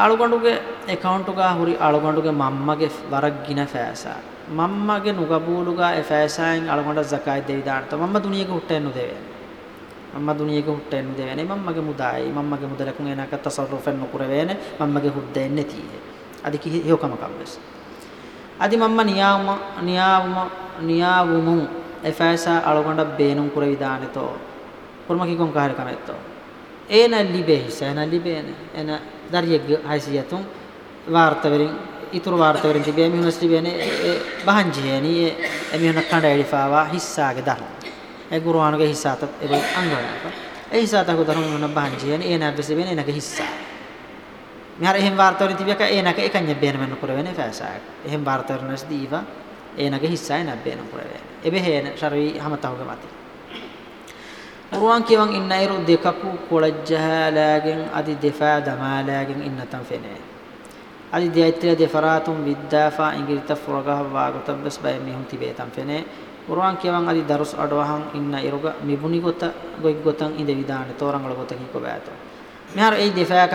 ආලුගඬුගේ account එක හුරි ආලුගඬුගේ මම්මගේ වරක් ගින ෆෑසා මම්මගේ නුගබූලුගා එෆෑසායන් අලගොඬ සකයි දෙවිදාන තම මම්ම දුනියක උට්ටෙන්නු දෙවේ මම දුනියක හුට්ටෙන් දෙවෙනේ මම මගේ මුදායි මම මගේ මුදලකුන් එනක තසරුෆෙන් නොකර වෙනේ මම මගේ හුද්දෙන් නැතියේ අද කිහි හේකම කම්බස් අදි මම නියාම නියාම නියාවුමු එෆෑස අලගොඬ බේනුම් කුර විදානතෝ කුර්මකි කොන් කාර කමෙත්තෝ ඒන ලිබේ සේන ලිබේන එන දරියෙග් හයිසියතුන් වාර්තවලින් ඉතුරු වාර්තවලින් තිබේ මිහුනස් ලිබේනේ බහන්ජේනි එමිහුන කණ්ඩායලිපාවා හිස්සාගේ දරන ඒ ගුරුආනුගේ හිස්සාත ඒගොල්ලෝ අංගවනවා. ඒ හිස්සාතක ධර්ම නබ්බහන් කියන ඒ නැබ්බෙසි වෙන එනක හිස්සා. මෙහර එහෙම වාර්තාවලින් තිබියක ඒනක එකඤ්ඤ බේන මෙන්න පුර වෙන ෆෑසාක්. එහෙම වාර්තාවරණස් දීවා ඒනක හිස්සයි නැබ්බේන පුර වෙන. එබෙහෙන ශරවි හමතවගේ මතී. ගුරුවන් කියවන් ඉන්න අයරු දෙකපු කොළජ්ජහලාගෙන් අදි දෙෆා දමාලාගෙන් ඉන්නතම් ෆෙනේ අදි දෙයිත්‍ය දෙෆරාතුම් විද්දාෆා ඉංගිරිත ෆොරගහ වාගතබ්බස් බය මිහුම් තිබේතම් ෆෙනේ ቁರ್ಆನ್ කියවන් අදි දරුස් අඩවහන් ඉන්න ඉරුග මිබුනි ගොත ගොයි ගොතන් ඉඳ විදාන තෝරංගල ගොත කි කොබෑත මෙහර ඒ දෙෆාක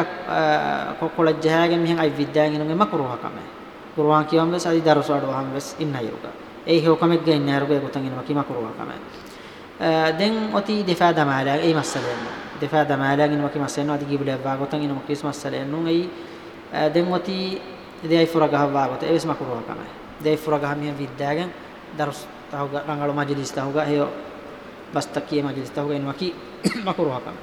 කොකොල ජහාගේ මෙහන් අයි විද්‍යාගෙන මෙම කුරුහකම කුර්ආන් කියවන් වෙස් අදි දරුස් අඩවහන් වෙස් ඉන්න ඉරුග ඒ හොකමෙක් ගේ ඉන්න ඉරුග ගොතන් ඉනම කිම කුරුහකම දැන් ඔති දෙෆා දමාලා ඒ මස්සලෙන් දෙෆා දමාලා ඉනම කිම මස්සෙන් අදි ගිබුලේ වා ගොතන් ඉනම කිස් මස්සලෙන් නුන් ඒ දැන් ඔති දෙයි ෆුරගහ වා ගොත ඒ වෙස් මකුරුහකම දෙයි ෆුරගහ මෙහන් විද්‍යාගෙන් දරුස් tahuga rangalo majlis tahuga heyo bastakie majlis tahuga inwaki makruh hakam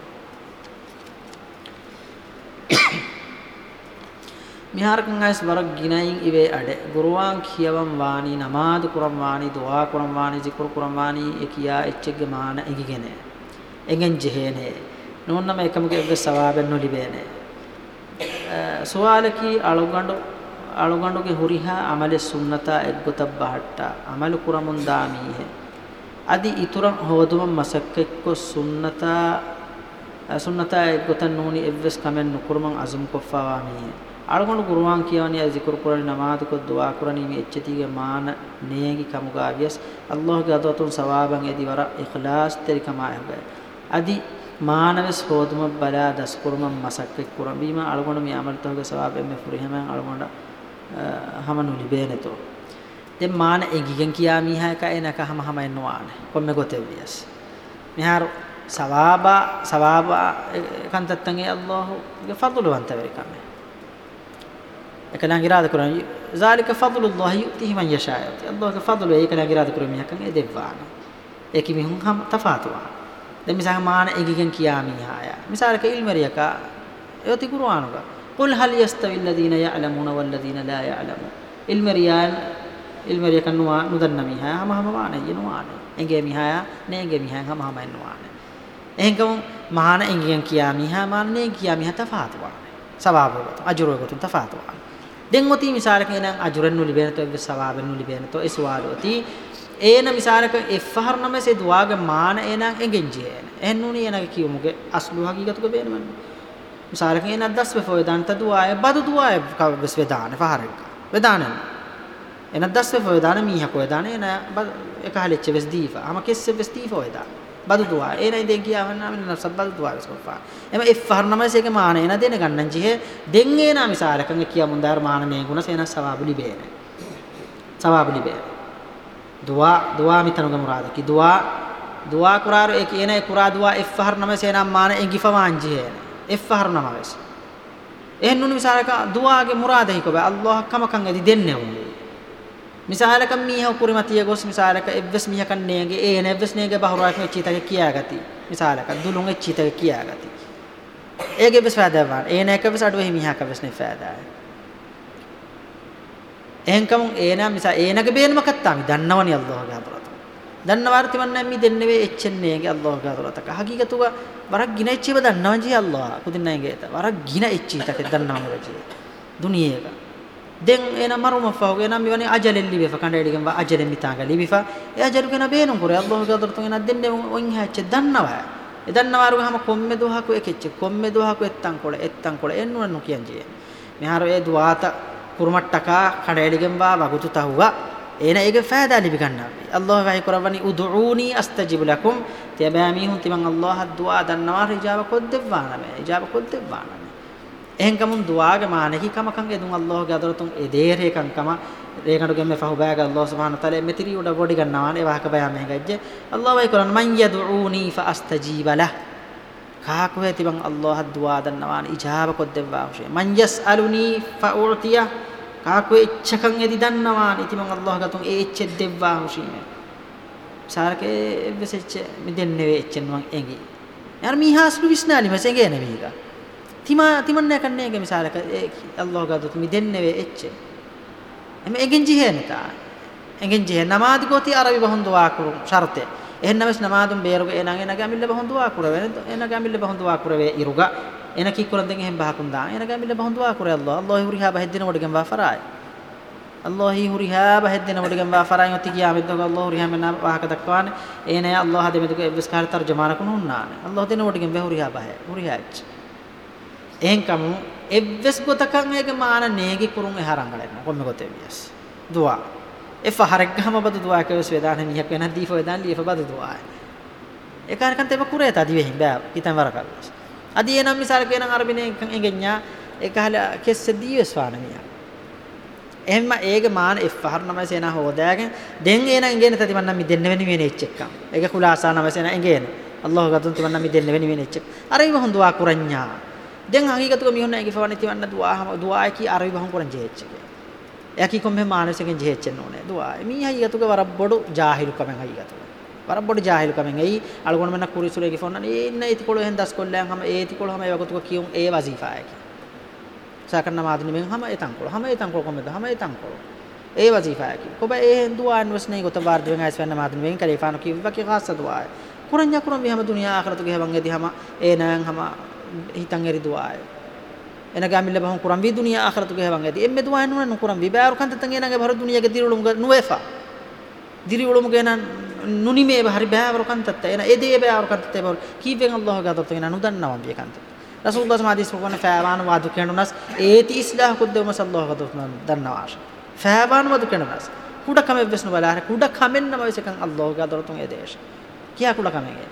මිහාරකන් අයස් වරක් ගිනයින් ඉවේ අඩ ගුරුවාන් කියවම් වානි නමාදු කුරම් වානි දුවා කුරම් වානි zikr කුරම් වානි ඒ කියා එච්චෙග්ග මාන ඉගිගෙන එගෙන් ජෙහෙනේ නෝන්නම එකමක එක්ක සවාබෙන් නොලිබේනේ සුවාලකී අලුගඬ ಅಳುಗಂಡುಗೆ ಹುರಿಹ ಅಮಲೆ ಸುನ್ನತ ಎಗ್ಗೊತಬ್ಬ ಹಟ್ಟ ಅಮಲು ಕುರಮುಂದಾಮೀಹೆ ಅದಿ ಇತುರ ಹೋದುವ ಮಸಕ್ಕೆಕ್ಕು ಸುನ್ನತ ಸುನ್ನತ ಎಗ್ಗೊತನ್ ನೂನಿ ಎವ್ವೆಸ್ ಕಮೆನ್ ನುಕುರುಮಂ ಅಜುಮ್ ಕೊಫ್ಫಾವಾ ಮೀಹೆ ಅಳುಗೊಂಡು ಗುರುವಾನ್ ಕಿಯವನಿ ಜಿಕುರು ಕುರನಿ ನಮಾದು ಕೊ ದುವಾ ಕುರನಿ ಮಿ ಎಚ್ಚತಿಗೆ ಮಾನ ನೇಗಿ ಕಮುಗಾ ವ್ಯಸ್ ಅಲ್ಲಾಹ್ಗೆ ಅದತುನ್ ಸವಾಬಂ ಎದಿ ವರ ಇಖ್ಲಾಸ್ ತೆರಿ ಕಮಾ ಹೆಬೆ ಅದಿ ಮಾನವೆಸ್ ಹೋದುಮ ಬಲ ದಸ್ಕುರುಮಂ ಮಸಕ್ಕೆ ಕುರಂ ಬೀಮ ಅಳುಗೊಂಡು ಮಿ ಅಮಲ್ತೋಗೆ ಸವಾಬ್ ಎಮ್ಮೆ ಫುರಿಹಮೆ ಅಳುಗೊಂಡ hamanu libeneto den maana engigen kiya miha ka enaka hama hama ennoane komme goteviyas mihar sawaba sawaba kan tattange allah ge fadlu anta berikame ekana girada kuran zalika fadlu allah yu'tihi man yasha allah ge fadlu ekana girada kuran miha kan edevana ekimi hun ham tafatwa den misah maana engigen kiya miha ya misal ka ilmeriyaka yoti qur'anuka قل هل يستوي الذين يعلمون والذين لا يعلمون ඉල්මරියන් ඉල්මරිය කන්නවා නුදන්න මිහා හම හම වාන යනවා එංගේ මිහා නේගේ මිහා හම හම යනවා එහෙන්කම මහාන එංගෙන් කියා මිහා මාන්නේ කියා මිහා තෆාතුවා සවාබවත අජුරවතු තෆාතුවා දැන් ඔතී මිසාරක නං අජුරන් නුලි බේනතෝ එව්ව සවාබෙන් නුලි බේනතෝ එස්වාලෝති ඒන මිසාරක එෆහර් නමසේ දුවාගේ මාන එනං එංගෙන් ජීයන එහෙන්නුනි එනගේ කියමුගේ අස්ලු හකීගතුක බේනමන්නේ misaalkeen addas befoydan ta duaye badu duaye ka besvedane faharek vedane ena addas befoydane miha koydane ena එක හලෙච්ච වෙස් දීෆා අම කෙස්ස වෙස් දීෆා වේදා බදු දුවා එන ඉදෙන් කියාව නම් න සබ්බල් දුවා වෙස් කොපා එම එෆ් ෆර් නමස් එක මාන එන දෙන ගන්නන් ජිහෙ දෙන් එන මිසාරකන් කියා මුන්දාර මාන මේ ගුණ සේන සවාබුලි බේ සවාබුලි බේ දුවා දුවා මිතන ගමුරාද කි දුවා දුවා කුරාර ඒ කියන කුරා දුවා එෆ් ෆර් නමස් එන මාන එන් ගිෆවාන් ජිහෙ effaharuna mawes ehnnun misalaka duwaage muradahi ko ba allah kamakan edi denne um misalaka miha kurimatiya gos misalaka evves miha kan nege e nevves nege bahura ko chita ke kiya gati misalaka dulung e chita ke kiya gati ege bes faida war e ne ka bes adwe miha ka bes ne faida එහෙන්කම ඒනා මිසා ඒනක බේනම කත්තා මි දන්නවනේ අල්ලාහගේ හදරත දන්නවාර තිමන්නේ මිදෙන් නෙවෙයි එච්චන්නේගේ අල්ලාහ් ගාතලතක හකීකතුව වරක් ගින එච්චිව දන්නවා ජී අල්ලාහ් කුදින්නයි ගේත වරක් ගින එච්චි තක දන්නවම රජී දුනියේක දැන් එන මරුම ෆාව එන මිවනේ අජලෙන් ලිබෙව කණ්ඩායඩිකම් වා අජලෙන් මිතාග ලිබිෆා ඒ අජරු කෙන බේනුම් කරේ අල්ලාහ් ගාතලතක එන දෙන්නේ ඔන් හැච්ච දන්නවා ඒ දන්නවා රුගහම කොම්මෙ දුහකු එකෙච්ච කොම්මෙ දුහකු එත්තන් කොළ එත්තන් කොළ එන්නුන නොකියන් ජී මෙහාර ඒ දුවාත කුරුමට්ටකා කණ්ඩායඩිකම් වා වගුතු තහුවා ena ege faada libi gannawi allah wahi kurawani ud'uni astajib lakum tiyabami hun timan allah du'a dannawar ijaba koddevana me ijaba koddevana me ehen kamun du'age maane ki kamakan edun allah ge adarutun edere kan kama reenadu gemme fahu baaga allah subhanahu taala metiri uda bodi gannawan e wahaka baya me gajje allah wahi kuran man yad'uni fa astajib lah kaaku he timan allah du'a dannawan ijaba koddevaa hushe man yas'aluni fa u'tiyah ආකෝ එච්චකන් එදි දන්නවානේ ඉතින් මං අල්ලාහ ගතුන් ඒ එච්චෙ දෙව්වා හුෂීම සාරකේ එවසෙච්ච මිදෙන්නේ වෙච්චෙන් මං එගේ යාර මීහාස්ලු විස්නාලි මස් එගේ නෙමෙයික තිමා තිමන්නේ කන්නේ එගේ මිසාරක ඒ අල්ලාහ ගතුන් මිදෙන්නේ වෙච්චෙ එමෙ එගෙන් ජිහෙනතා එගෙන් ජිහෙ නමාදි ගෝති අරවි බහන් දුවා කරු ෂර්තේ ಎನ್ನವೆಸ್ ನಮಾದುಂ ಬೇರುಗ ಏನಂಗ ಎನಗ ಅಮಿಲ್ಲ ಬಹುಂದು ಆಕುರವೆ ಎನಗ ಅಮಿಲ್ಲ ಬಹುಂದು ಆಕುರವೆ ಇರುಗ ಎನ ಕಿಕ್ಕುರಂದಂಗೆ ಹೆಂ ಬಹಕುಂದ ಎನಗ ಅಮಿಲ್ಲ ಬಹುಂದು ಆಕುರೆ ಅಲ್ಲೋ ಅಲ್ಲೋ ಹುರಿಹಾ ಬಹದ್ದಿನ ಒಡಗಂ ವಾಫರಾಯ್ ಅಲ್ಲೋ ಹಿ ಹುರಿಹಾ ಬಹದ್ದಿನ ಒಡಗಂ ವಾಫರಾಯ್ ಒತ್ತಿಗೆ ಆಮಿದ್ದಗ ಅಲ್ಲೋ ಹುರಿಹಾ ಮೆನ ವಾಹಕ ದಕ್ವಾನ್ ಏನೇ ಅಲ್ಲೋ ಹದೆ ಮೆದಕ ಎವ್ವಿಸ್ ಕಾರ್ ತರ್ಜಮಾನಕುನು ಹುನ್ನಾನ ಅಲ್ಲೋ ದಿನ ಒಡಗಂ ವೆ ಹುರಿಹಾ ಬಹ ಹುರಿಹಾಚ್ ಏಂ ಕಮು ಎವ್ವಿಸ್ ಗೊತಕಂ ಏಗೆ ಮಾನ ನೇಗಿ ಕುರುಂ ಎ ಹರಂಗಳೆನ ಒಮ್ಮೆ ಗೊತ್ತೇವಿಯಸ್ ದುವಾ එෆ හරග්ගහම බද දුවා කවස් වේදාන මිහක් වෙනක් දීෆ වේදාන ලීෆ බද දුවා ඒ කාරකන් තේම කුරේ තදි වෙහින් බෑ ඉතන් වරකල් අදී එනම් මිසල් කේනන් අරබිනේ එගෙඤ්ඤා ඒකහල කෙස්ස දීවස් වානමිය එහෙම ඒක මාන එෆ හර නමයි සේනා හොදාගෙන දැන් එනන් ඉගෙන තති මන්නම් මි දෙන්න වෙන වෙන එච් එක්කම් ඒක කුලාසා නමයි සේනා ඉගෙන අල්ලාහ් ගතුන් තිවන්න මි දෙන්න වෙන වෙන එච් අරයි වහන් දුවා කුරඤ්ඤා දැන් හගීගතුක මිහොන්න ඒක ෆවන්නේ තිවන්න දුවා දුවා කි අරයි වහන් කුරඤ්ජේ එච් එකේ ఏకీకొమ్మే మానసికంగా చేయొచ్చండి నూనె దువా మీ అయ్యతుగా వరబ్బడు జాహిలు కమే అయ్యతుగా ವರಬ್ಬಡು ಜಾಹಿಲು ಕಮೆಂಗ್ ಐ ಅಳಗೊಂಡ ಮನ ಕುರಿ ಸುರೇಗಿ ಫೋನ್ ನಾನು ಏನ ಎತ್ಕೊಳ್ಳೋ ಹೆಂಗೆ ದಸ್ಕೊಳ್ಳೆ ಹಮ ಎತ್ಕೊಳ್ಳೋ ಹಮ ಯಾವತ್ತು ಕಿಯೋ ಏ ವಜೀಫಾ ಆಗಿ ಸಾಕಣ್ಣ ಮಾದನಿ ಮೇಂಗ್ ಹಮ ಏ ತಂಕೊಳು ಹಮ ಏ ತಂಕೊಳು ಕಮ್ಮಿದ್ದು ಹಮ ಏ ತಂಕೊಳು ಏ ವಜೀಫಾ ಆಗಿ ಕೊಬ್ಬ ಏ ಹೆಂದು ಆನ್ವಸ್ ನೈ ಗೊತ್ತ ವಾರ್ದ ವೆಂಗ ice ವೆನ್ನ ಮಾದನಿ Weng ಕಲೀಫಾನು Ki ವಿವಕ್ಕೆ Khasa Dua ಕುರಂಜ ಕುರಂಬಿ ಹಮ Duniya ಆಖರತುಗೆ ಹವಂಗೆ the ಹಮ ಏ ನಂಗ್ ಹಮ ಹಿತಂಗೆರಿ ದುವಾ එනගා මිල්ල බහම් කුරම් වි දුනියා ආඛරතු ගේ හවන් ඇති එම්මෙ දුවා නුන නුකුරම් වි බෑරු කන්ත තංගේ නගේ බහර දුනියා ගේ දිරුලුම් ගේ නුවේෆා දිරිවලුම් ගේ නන් නුනිමේ බහරි බෑරු කන්ත තේ එන එදේ බෑරු කන්ත තේ බහර කීවෙන් අල්ලාහ ගේ අදතු ගෙන නුදන්නවා වි කන්ත රසූල්ලා සමාදිස් පොකන ෆෑවාන වාදු කෙනුනස් ඒති ඉස්ලාහ කුද්දෙම සල්ලාහ ගේ අදතු දන්නවා ආශ ෆෑවාන වාදු කෙනුනස් කුඩ කමෙ වෙස්න බලාර කුඩ කමෙන් නම වෙසකන් අල්ලාහ ගේ අදතු ගේ දේශ කියා කුඩ කමෙ ගේ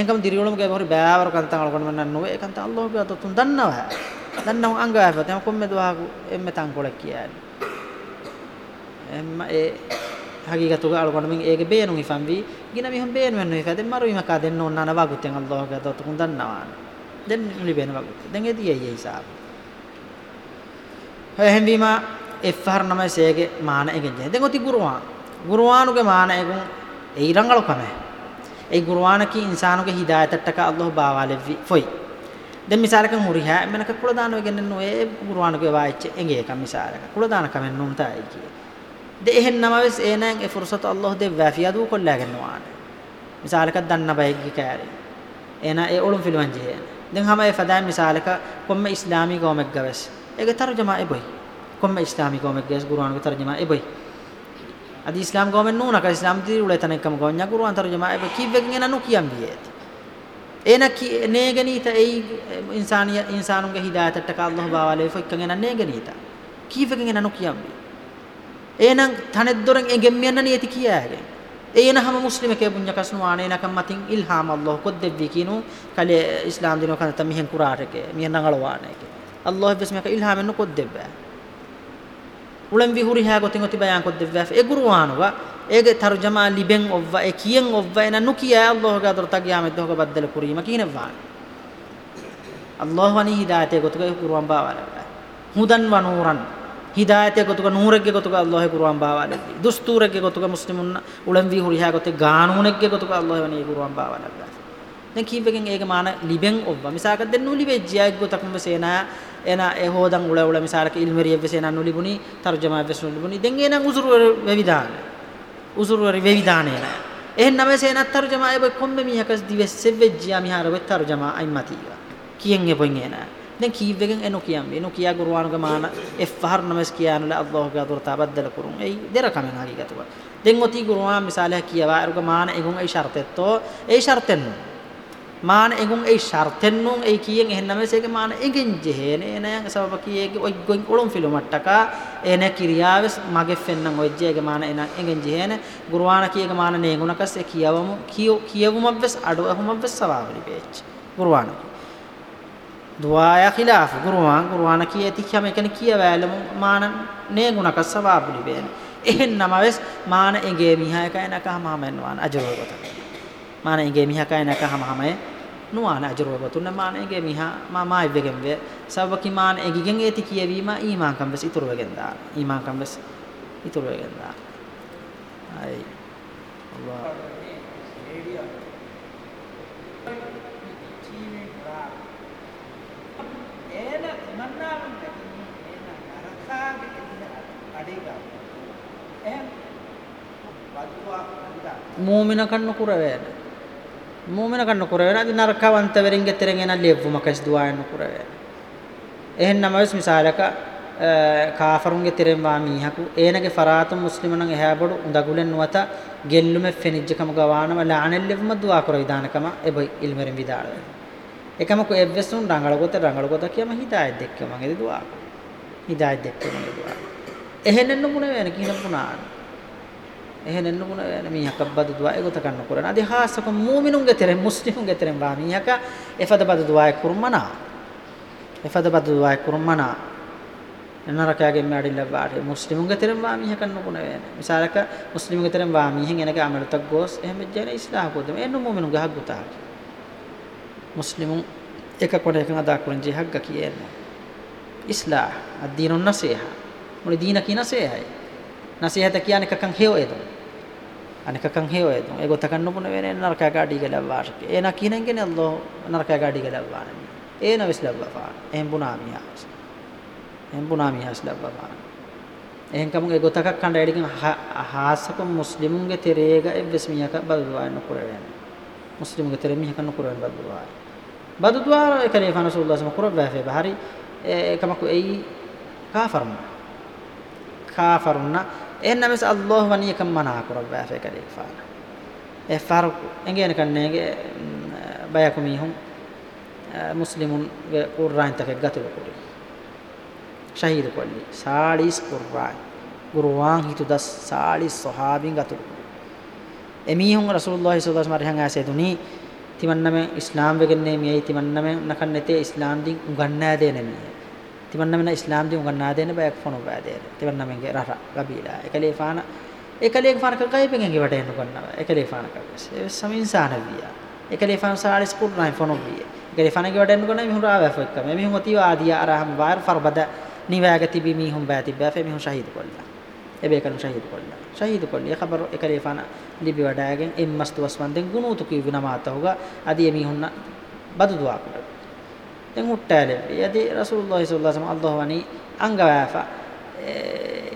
එංගම දිරිවලුම් ගේ බහරි බෑරු කන්ත අල්ගොන මන්න නුවේ කන්ත අල්ලාහ ගේ අදතු දන්නවා දැන් නම් අංග ආපත මම කොම්මෙද වහකු එම්මෙ තංකොලක් කියාලි එම්ම ඒ හගීගතුග අලකොණ මින් ඒගේ බේනුන් ඉෆන් වී ගින මිහම් බේන වෙන එක දැන් මරු ඉමකා දෙන්න ඕන නන වගුත් දැන් අල්ලාහ ගතොත් කුන් දන්නවා දැන් ලිබෙන වගුත් දැන් එදී අයියේ හිසාබ එහෙන් වීම එෆ්ආර් නම සේගේ මාන එක ජේ දැන් ඔති ගුරුවා ගුරුවානුගේ මාන එකෙන් ඒ ඉරංගල කමයි ඒ ගුරුවානකී ඉන්සානුගේ හිදායතට්ටක අල්ලාහ බාවාලෙවි ෆොයි දැන් මිසාරකන් හුරිහා මනක කුල දානවා ගෙන්නන්න ඔය පුරවාණුගේ වායිච්ච එගේ එක මිසාරක කුල දාන කමෙන් නුම් තායි කිය. දෙ එහෙන් නමවස් එනන් ඒ ෆුර්සත අල්ලාහ් දෙවෑ ෆියදු කොල්ලාගෙන වාන. මිසාරකක් දන්න බයිග්ගේ කෑරේ. එන ඒ ඔළුම් ෆිලවන්ජේ. දැන් හැම ඒ ෆදා මිසාරක කොම්ම ඉස්ලාමී ගෝමෙක් ගවස්. ඒක තර්ජමා එබොයි. කොම්ම ඉස්ලාමී ගෝමෙක් ගස් ගුරුවාණුගේ තර්ජමා එබොයි. අද ඉස්ලාම් ගෝමෙන් නුනක ඉස්ලාම් දිරුලේ තනකම ගෝන්‍ය ගුරුවාන් තර්ජමා එබ කිව්වකින් එන නු කියම් බියේත්. enaki negenita ei insaniya insanunge hidayatatta ka Allah baawale fokkangena negenita kifekengena nokiyambi එහෙනම් තනෙද්දොරෙන් එගෙම්මියන්න නියති කියාගෙන එහෙනම් හැම මුස්ලිමකේ පුණ්‍ය කස්නවාන එනකම් මතින් ඉල්හාම අල්ලාහ් කොද්දෙව්වි කිනු කලේ ඉස්ලාම් දිනෝ කන තමිහෙන් කුරාටකේ මියන් නංගලවානේක අල්ලාහ් බිස්මක ඉල්හාම නුකොද්දෙව්වා උලම් විහුරි හා ගොතින් ඔති බයන් කොද්දෙව්වා ඒ ගුරුවානුවා ege tarjama liben ovva e kiyen ovva ena nukiya Allah ga dor tagiyamet doga baddal kurima kine va Allah wani hidayate gotuga kurwan bawala hudan wa nuran hidayate gotuga nurage gotuga Allah kurwan bawala dusturage gotuga muslimun ulamwi huriha gote gaanunage gotuga Allah wani kurwan bawala දැන් කීපකින් ඒක මාන ලිබෙන් ඔබ්වා මිසාක දෙන්න නුලිබෙජ්ජයක් ගොතක්ම සේනා එන ඒ හොදන් උල උල මිසාලක ඉල්මරියෙව් සේනා නුලිබුනි තර්ජමා වෙස් නුලිබුනි දැන් එනං උසුරු වෙවිදාන usuru vevidanena ehenna me senattaru jamaa ebe komme mi hakas dives sevejjia mi haro vettaru jamaa aimatiwa kiyen epoin ena දැන් කීව් එකෙන් එනෝ කියන්නේ එනෝ කියා ගුරුවානුක මාන එෆහර් නමස් කියානල අල්ලාහ්ගේ අදුරතා බද්දල කරුන් ඒ දෙරකම හරියටම දැන් ඔති ගුරුවාන් මිසාලයක් කියවා අරුක මාන එගොන් ඒ ෂර්තෙත්තෝ ඒ ෂර්තෙන්නෝ maana engun ei shartennun ei kiyen ehen names ege maana engen jehene enayan sababa kiyege oi goin ulum filu mattaka ene kiriyaves mage fennan ojjege maana enan engen jehene gurwana kiyege maana negunakas e kiyawamu kiyo kiyewumabves adu ahumabves sawabali bech gurwana duwaya khilaf gurwan gurwana kiye tikham ekene kiyawalum maana negunakas sawabali bene ehen namaves maana enge mihayaka enaka hamamen wan ajrogota ಮಾನೈಗೆ ಮಿಹ ಕಾಯನಕ ಹಮ ಹಮೆ ನುವಾನ ಅಜರು ವತುನ ಮಾನೈಗೆ ಮಿಹ ಮಾ ಮಾಯ್ವೆಗೆಂ ವೆ ಸಬಕಿ ಮಾನ ಎಗಿಗೆಂ ಏತಿ ಕಿಯವಿಮ ಈಮಾನ್ ಕಂಬೆಸ್ ಇತುರುವೆಗೆಂ ದಾ ಈಮಾನ್ ಕಂಬೆಸ್ ಇತುರುವೆಗೆಂ ದಾ ಐ ಅಲ್ಲಾಹ್ ಏನ ಮನ್ನಾವಂತ ಏನ ನರಕಾಗೆ ಅಡಿಗಾವ එහෙම වදුවා මුමින කන්න කුරවෑන මූමිනකන්න කරවෙන අදි නරකවන්තවරින්ගේ තෙරගෙන ලෙව්වමකස් දුආයන්න කරවේ එහෙන්නම වෙස් මිසාලක කාෆරුන්ගේ තෙරෙන් වා මීහකු ඒනගේ ෆරාතුම් මුස්ලිමනන් එහා බඩු උඳගුලෙන් නුවත ගෙල්ලුමෙ ෆෙනිජ්ජකම ගවානම ලානෙල් ලෙව්ම දුආ කර විදානකම එබයි ඉල්මරින් විදාල එකමකු එව්වසුන් රංගලගොත රංගලගොත කියම හිතායත් දෙක්කම මගේ දුආ හිතායත් දෙක්කම මගේ දුආ එහෙන්නෙන්න මුනේ වෙන කිනම් පුනාන එහෙනෙන්න මුන මීහක බද දුවා ඒගොත කන්න කුරන අදි හාසක මුමිනුන්ගේ තෙරෙන් මුස්ලිමුන්ගේ තෙරෙන් වා මීහක එෆද බද දුවා කුරුමනා එෆද බද දුවා කුරුමනා නරකයාගෙන් මැඩින් ලබාට මුස්ලිමුන්ගේ තෙරෙන් වා මීහක නුකුන වේන මිසාලක මුස්ලිමුන්ගේ තෙරෙන් වා මීහෙන් එනක අමලතක් ගෝස් එහෙම ජන ඉස්ලාහ කොදම එන්න මුමිනුන් ගහක් ගුතා මුස්ලිමුන් එක කොට එක අදා කුරන් ජිහක් ග කියන්නේ ඉස්ලාහ අදීනුන් නසීහ මොන දීන කි නසීහයි නසීහත කියන්නේ කකන් හේව එදෝ අනිකකන් හේවයතුන් ඒ ගොතකන් නොපුන වෙනෙන් නරකයා ගාඩි ගලවාශක ඒනා කියනෙන් කෙන අල්ලාහ් නරකයා ගාඩි ගලවාන ඒන විස්ලවවා එහෙන් පුනාමියා එහෙන් පුනාමියා ඉස්ලවවා එහෙන් කමුන් ඒ ගොතකක් කණ්ඩ ඇඩිකන් හාසක මුස්ලිමුන්ගේ තෙරේග එබ්බස්මියක බල්වාය නොකරවෙන මුස්ලිමුන්ගේ තෙරේ මිහක නොකරවෙන බල්වාය බදුද්වාර එකලේ ෆාන රසූලුල්ලාහ සම කුරබ් වැහේ බහරි ඒකමකු එයි කාෆර්ම කාෆරුන්නා එන්නමස් අල්ලාහ් වනි එකම මනා කරවා ෆේකර ඉක්ෆාන ඒ ෆාරුක් එංගේන කන්නේගේ බයකුමි හුම් මුස්ලිමුන් ගේ කුර්ආන් තක ගතුල කුටි ශහීද කොල්ලි සාලිස් කුර්ආන් ගුරුවාන් හිතු දස් සාලිස් සහාබින් ගතුල එමි හුම් රසූලුල්ලාහි සල්ලල්ලාහු අලයිහි වසල්ලම් ආසේ දුනි තිමන්නම ඉස්ලාම් වෙගන්නේ මියයි තිමන්නම නකන්නතේ ඉස්ලාම් දින් උගන්නා දේ නෙමෙයි තිවන්නමන ඉස්ලාම් දී උගන්නා දෙන්න බෑ ෆොනෝ බෑ දෙය තිවන්නමගේ රහ ගබීලා එකලේ ෆාන එකලේ ෆාන කකයි පෙන්ගේ වට එන්න උගන්නා එකලේ ෆාන කවස් ඒ සමින්සාන විය එකලේ ෆාන සාලිස් පුරණයි ෆොනෝ විය එකලේ ෆාන ගේ වට එන්න උගන්නා මිහුර ආවා ෆොක්ක මේ මිහුම තිව ආදිය අරහම් වාර් ෆර්බද නිවාග තිබි මිහුම් බෑ තිබ්බා ෆේ මිහුම් ශහීද කොල්ලා එබේ කන ශහීද කොල්ලා ශහීද කොල්ලා ඛබර එකලේ ෆාන ලිබි වඩාගෙන් එම්මස්තු වස්වන්දෙන් ගුණූතු කිවිනමාත හොග අදී මිහුන්න බදු දුවා කරලා den uttaale yadi rasulullah sallallahu alaihi wasallam allahwani angawafa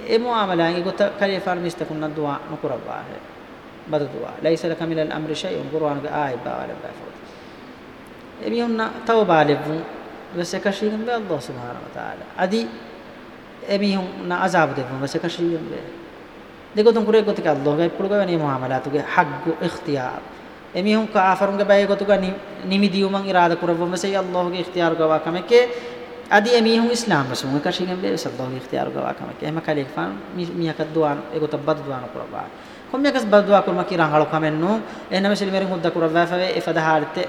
e muamala ngi gota kare farmista kunna duwa nukuraba bada duwa laysa laka min al-amri shay'un qur'an ga ay ba wala ba fa ebi honna tawba lebu wese kashirin be allah subhanahu wa ta'ala adi ebi honna azab debu wese kashirin be ديكو تنكوري قلت الله غير بلغة يعني معاملاتك حق اختيار එමිහුම් කාෆරුන්ගේ බය ගොතුගා නිමිදියු මං ඉරාදා කුරවමසේ අල්ලාහගේ ඉක්තියාර ගවා කමකේ අදී එමිහුම් ඉස්ලාම් රසුන් කෂිගම් බේ සල්ලාහගේ ඉක්තියාර ගවා කමකේ එහෙම කලේ ෆාන් මියකත් දුවාන ඒගොත බද දුවාන කුරවා කොම්යකස් බද දුවා කුරම කිරා හලෝ කමෙන්නු එනම සිල්මෙරින් හුද්ද කුරවා ෆවේ එෆදහාරිතේ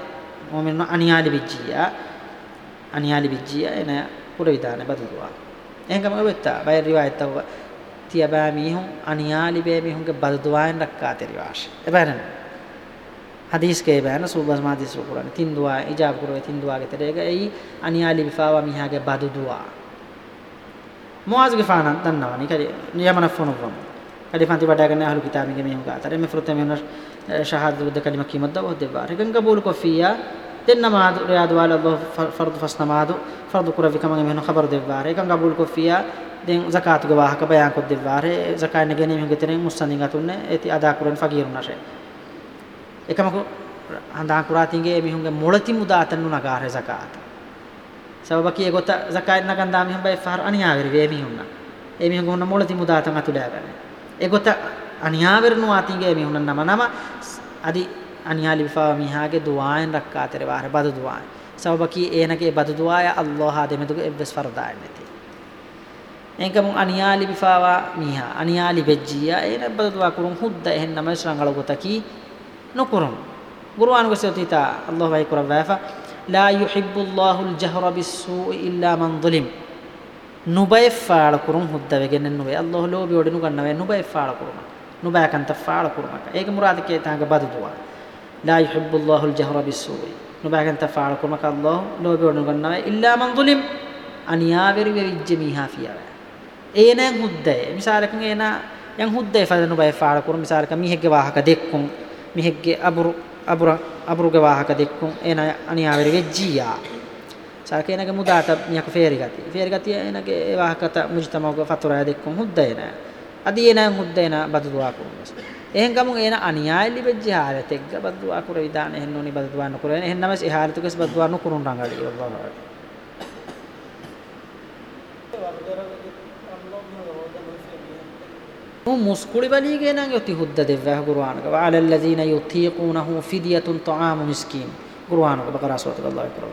මොමින්නු අනියාලි බිජ්ජියා අනියාලි බිජ්ජියා එන කුර විදාන බද දුවා එහෙනම් ඔබත්තා බය රිවායත් තව තියබා මිහුම් අනියාලි බේ මිහුම්ගේ බද දුවාෙන් රක්කා තෙරිවාශ එබැරනේ හදීස්කේ බෑන සූබස් මාදිස් කුරාන තින් දුවා ඉජාබ් කරෝ තින් දුවා ගෙතර ඒක එයි අනියාලි බිෆාවා මිහාගේ බදු දුවා මුආස්ගේ ෆානන් දන්නවනේ කලි යමන ෆොනොවම් කලි ෆාන්ති බඩ ගන්න අහලු කිතාමිගේ මෙහෙම කාතර මේ ෆෘතේ මෙන්න ශහාද වද කලිම කීමත් දව දෙවා රගංග බෝල් කොෆියා දෙන්න මාද රියාද වල ෆර්ද් ෆස් නමාදු ෆර්ද් කුරවි කමං මෙහෙන خبر දෙවා රගංග බෝල් කොෆියා දැන් zakat ගවාහක බයන් කොද්දෙවාරේ zakat ගෙන මෙහෙම ගෙතරින් මුස්සනින් අතුන්නේ ඒති අදා කරන් ෆකීරුනෂේ එකමක හඳා කුරාතින්ගේ මිහුන්ගේ මොළති මුදා තන්නුන කාර්ය zakat සබබකී ගොත zakat නකන් දා මිහුන් බයි ෆාර අනියාවිර වේ මිහුන්න ඒ මිහුන් ගොන්න මොළති මුදා තන් අතුඩා ගන්න ඒ ගොත අනියාවිර නු ආතින්ගේ මිහුන්න නම නම අදි අනියාලි විෆා මිහාගේ දුආයන් රක්කා තෙර වාර බද දුආයන් සබබකී ඒනකේ බද දුආය අල්ලාහ දෙමෙතු එබ්බස් ෆරදායන් නැති එංගම අනියාලි විෆාවා මිහා අනියාලි වෙජ්ජියා ඒන බද දුආ කුරුම් හුද්ද එහෙන් නම ශ්‍රංගල ගොතකී නොකරමු ගුරුවානුග සෝතිතා අල්ලාහ් වයි කරවෑෆා ලා යුහිබ්බුල්ලාහුල් ජහර බිස්සූ ඉල්ලා මන් දුලිම් නුබය ෆාල කුරුම් හුද්දවගෙන නුබය අල්ලාහ් ලෝබි ඔඩනු ගන්නවේ නුබය ෆාල කුරුම නුබය කන්ත ෆාල කුරුමක ඒක මුරාද කේ තාංග බදදුවා ලා යුහිබ්බුල්ලාහුල් ජහර බිස්සූ නුබය කන්ත ෆාල කුරුමක අල්ලාහ් ලෝබි ඔඩනු ගන්නවේ ඉල්ලා මන් දුලිම් අනියාවෙරි වෙවිජ්ජ මීහා ෆියාවා ඒනෙන් හුද්දේ මිසාරකන් ඒනා යන් හුද්දේ ෆදනු බය ෆාල කුරුම මිසාරක මීහෙක්ගේ වාහක දෙක්කුම් ಮಿಹೆಗ್ಗೆ ಅಬುರು ಅಬುರ ಅಬುರುಗ ವಾಹಕ ದೆಕ್ಕು ಏನ ಅನಿಯಾವರಿಗೆ ಜಿಯಾ ಸಾಕ ಏನಗೆ ಮುದಾತ ಮಿಯಕ ಫೇರಿಗತಿ ಫೇರಿಗತಿ ಏನಗೆ ವಾಹಕತ ಮುಜ್ತಮಗ ಫತುರಾಯ ದೆಕ್ಕು ಹುದ್ದೇನ ಅದು ಏನ ಹುದ್ದೇನ ಬದದುವಾಕು එහෙන් ගමු එන අනියායලි වෙච්ච حالතෙක්ග බද්දුවා කුර විදාන එහෙන් නොනි බද්දුවා නොකර එන එහෙන් නමස් එහාලතුකස් බද්දුවා නොකරුන් රංගාලි වල්ලාහ هم مسكولي بليغين أن يتهدد ذفه قرآنك وعلى الذين يطيقونه فدية طعام مسكين قرآنك بقرا صوت الله أكبر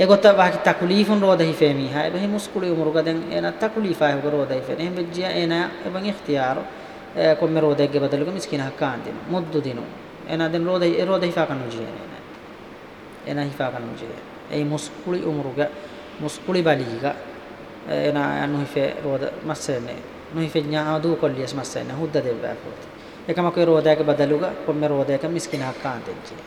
ايه قطع باك تاكوليف روده فهمي ها ايه مسكولي عمرو قدن اينا تاكوليف آه روده فهمي ايه بجيا اينا ايبان اختيار آه، كم روده اجي بدل لكم مسكين حقان دينو مدد دينو اينا دين روده روده هفاقا نجيه اينا اينا هفاقا نجيه ايه مسكولي عمرو قدن مسكولي بليغا اينا آه، انو هفاق روده مسلمه නොහි ෆඥාදු කොල්ලියස් මස්සන හුද්ද දෙව්වා පොත එකමක රෝදයක බදලුග කොම්ම රෝදයක මිස්කිනාක් කාන්තෙන් කිය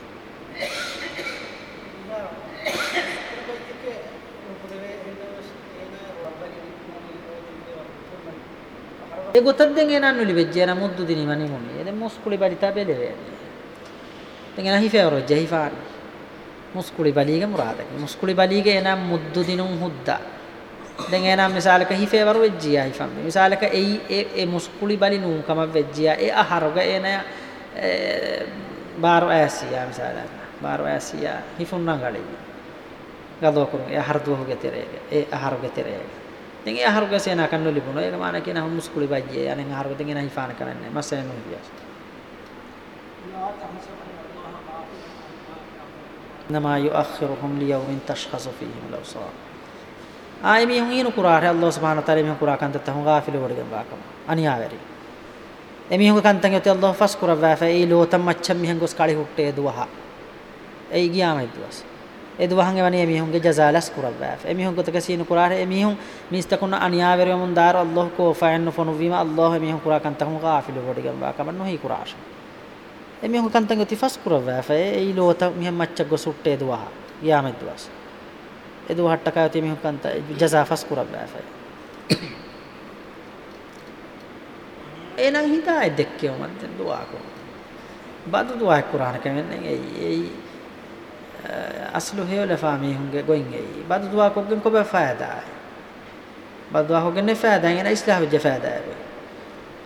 ඒ ගොතද්දෙන් එනන්නු ලිබෙජ්ජේ නමුද්දු දිනි මනි මොමි එද මොස්කුලි බලිතා බෙදෙවේ ತೆಂಗಿನ ಹಿಫೆವರು ಜೈಫಾನ್ ಮುಸ್ಕುಳಿ ಬಲಿಗೆ ಮುರಾದಗೆ ಮುಸ್ಕುಳಿ ಬಲಿಗೆ ನಾ ಮುದ್ದು ದಿನ ಹುದ್ದ දැන් එනම් මිසාලක හිෆේවරු වෙජ්ජියා හිෆම් මිසාලක එයි ඒ ඒ මුස්කුලි බලිනු කම වෙජ්ජියා ඒ අහරග එන බාර ඇසියා මිසාලක බාර ඇසියා හිෆුන් නගලයි ගදෝ කරු ඒ හර්දෝ හොගේ තෙරේක ඒ අහරග තෙරේක දැන් ඒ අහරග සේනා කන්නු ලිබුණු ඒක මාන කියන හම් මුස්කුලි බජ්ජිය යන්නේ අහරග දෙගෙන හිෆාන කරන්නේ මසෙන් නුගියස් නමා යؤخرهم ليوم تشخص فيه الابصار ආයි මේ හුන් ඊනු කුරාට අල්ලාහ් සුබ්හානහු තාලා මේ කුරා කන්ත තහුන් ගාෆිල වඩ ගම්බාකම අනියාවරි එමි හුන් කන්තන් යොත අල්ලාහ් ෆස් කුරා වෑ ඒ ලෝ තම්මච්චම් මිහන් ගොස් කාලි හුට්ටේ දුවහ ඒ ගියාම දුවස් ඒ දුවහන් එවනේ එමි හුන්ගේ ජසාලස් කුරා වෑ එමි හුන් ගොතක සීනු කුරාට එමි හුන් මිස්තකුන අනියාවරි මුන් දාර අල්ලාහ් කෝ ෆයන් ෆොනු වීම අල්ලාහ් එමි හුන් කුරා කන්ත තහුන් ගාෆිල වඩ ගම්බාකම නොහි කුරාෂ එමි හුන් කන්තන් යොති ෆස් කුරා වෑ ඒ ලෝ තම් මිහන් මච්චක් ගොස් හුට්ටේ දුවහ ගියාම දුවස් edu hatta kayati mihun kanta jaza fasku rabba fa එනං හිතා එදෙක්කේ මත් දුවා කෝ බදු දුවා කුරාන කමෙන් ඒ ඒ අස්ලු හේවලෆා මීහුන්ගේ ගොයින් ඒ බදු දුවා කොගෙන් කොබ ෆායදා බදු දුවා කොගෙන් ෆායදා එන ඉස්ලාහ වෙජ ෆායදා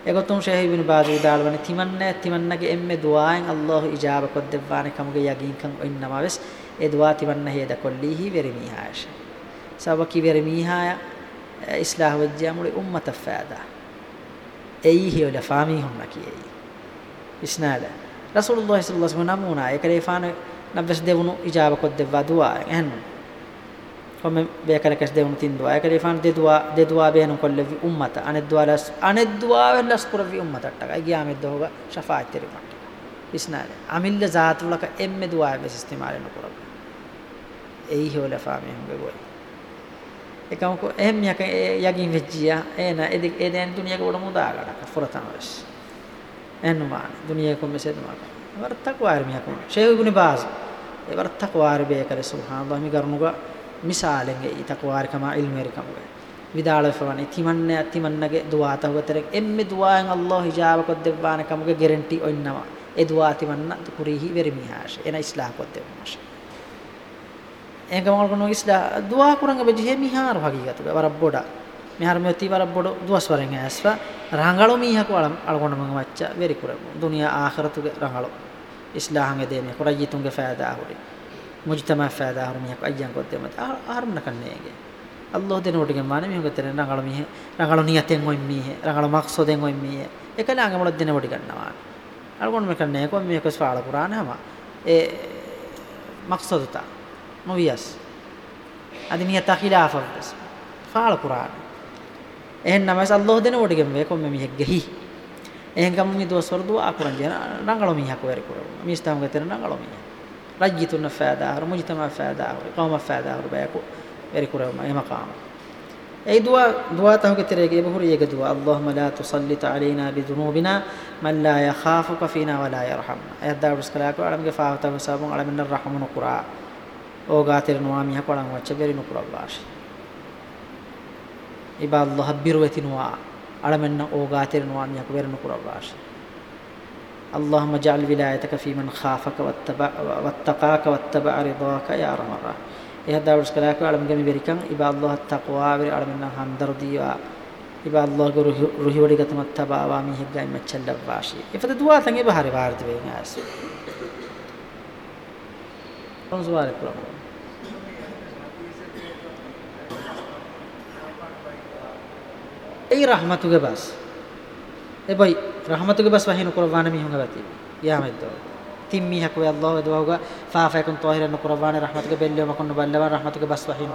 එගොතුම් ෂේහ් ඉබ්නු බාදි දාල්වනේ තිමන්නේ තිමන්නගේ එම්මෙ දුආයන් අල්ලාහ් ඉජාබ කොද්දෙවානේ කමුගේ යගින්කම් ඔින්නමවස් ඒ දුආ තිමන්න හේද කොල්ලිහි වෙරමීහාෂ සබ කි වෙරමීහාය ඉස්ලාහ වජ්ජාමුලි උම්මත ෆාදා එයි හියොල ෆාමි හොන්න කියයි ඉස්නාලා රසූලුල්ලාහි සල්ලල්ලාහු අලයිහි වසල්ලම් නමුනා ඒකලේ ෆාන නබ්බස් දෙවුණු ඉජාබ කොද්දෙවා දුආ එහෙනම් فمن بيكلكش دي ونتين دعاء كلي فان دي دعاء دي دعاء بينه كل في أمتا عن الدعاء لس عن الدعاء لس كل في أمتا تك أيجي عم يدهوغا شفاعة تري فان إسنا عمل ذات ولا كأم دعاء بس استعمال نقول أي هو لفامي هم بقول එකම එහෙම යක යකින් වෙච්චියා එන එදි එදෙන් දුනියක වල මුදා ගන්න ෆුරතන වෙස් එන්නුමා දුනිය කොමසෙද මා වර්තක් වාර්මියක් ෂේව් ඉබ්නු බාස් ඒ වර්තක් වාර්බේ කර සුබ්හානල්ලාහ් මි කරුණුගා මිසාලෙන්ගේ ඉතකවාරිකම ඉල්මෙරිකම විදාලෙවන් ඉතිමන්න ඇතිමන්නගේ දුවා තවතරෙක් එම්මෙ දුවායන් අල්ලාහ් හිජාබ කොද්දෙවාන කමගේ ගැරන්ටි ඔන්නවා ඒ දුවා තිමන්න කුරීහි වෙරිමිහාෂ එන ඉස්ලාහ කොද්දෙවාෂ එංගමල් කනෝ ඉස්ලා දුවා කුරංග බෙජේ මිහාර හගීගතුක වරබ්බොඩා මෙහර මෙති වරබ්බොඩ දුවස් වරෙන් ඇස්වා රංගලෝ මීහක වලම් අලකොණ මං වච්චා වෙරිකුරමු දුනියා ආඛරතුගේ රංගලෝ ඉස්ලාහංගේ දෙමේ කුරයිතුන්ගේ ෆෑදා හොරේ මුජ්තමා ෆෑදාහරු මිහක් අයියන් කොද්දේ මත ආහරු නකන්නේගේ අල්ලාහ් දෙන උඩගෙන් මානේ මිහු ගතර රංගල මිහ රංගල නියතෙන් ඔයි මිහ රංගල මක්සෝදෙන් ඔයි මිහ එකල අංගමල දෙන උඩ ගන්නවා අල්ගොන් මෙකන්නේ කොම් මිහක ස්වාල කුරාන හම ඒ මක්සෝදතා මොවියස් අද නියත ඛිලාෆස් ෆාල කුරාන එහෙන්නම අල්ලාහ් දෙන උඩගෙන් මේ කොම් මිහක් ගහි එහෙන්ගම් මි දොස් වර දුවා කුරාන් ජන රංගල මිහක් වෙරි කුරාන මිස්තම් ගතර රංගල මිහ rajjitun faadaharu mujtama faadaharu iqama faadaharu bayaku erikurama yamaqama এই দোয়া দোয়া তাহকে তেরেগে এবহুরি এগে দোয়া আল্লাহুম্মা লা তুসাল্লিত আলাইনা বিযুনুবিনা মান লা ইয়াখাফুকা ফিনা ওয়া লা ইয়ারহামনা আয়াত দারুস কলা কো আলমকে ফাহতা হসাবুন আলমিন রাহমুন কুরা ও গাতের নোয়া মিয়া কোড়াং হচ্ছে বেরি নুকুর আল্লাহ ইবা আল্লাহ বিরওয়াতি নোয়া আলমিন ও গাতের নোয়া মিয়া কো বেরি নুকুর আল্লাহ اللهم اجعل ولايتك في من خافك واتبع واتقاك واتبع رضاك يا أرحم الراحمين إيه دعوة كلاك على مجمع بريكان إبا الله التقوى بري على منا هم دردي إبا الله جو روحي ودي كتم اتبع وامي هجاي متشل دباشي إفتح دعاء تاني بهاري بارد بيجي ناس رمزواري بروبلم এই রাহমাতুকে বাস එබයි රහමතුගේ බස් වහින කුර්ආන මිහුඟ ගති යාමෙද්දෝ තින් මිහක් වේ අල්ලාහ් එදවග ෆාෆයකන් තෝහිරන කුර්ආන රහමතුගේ බෙල්ලම කොන්න බල්ලව රහමතුගේ බස් වහින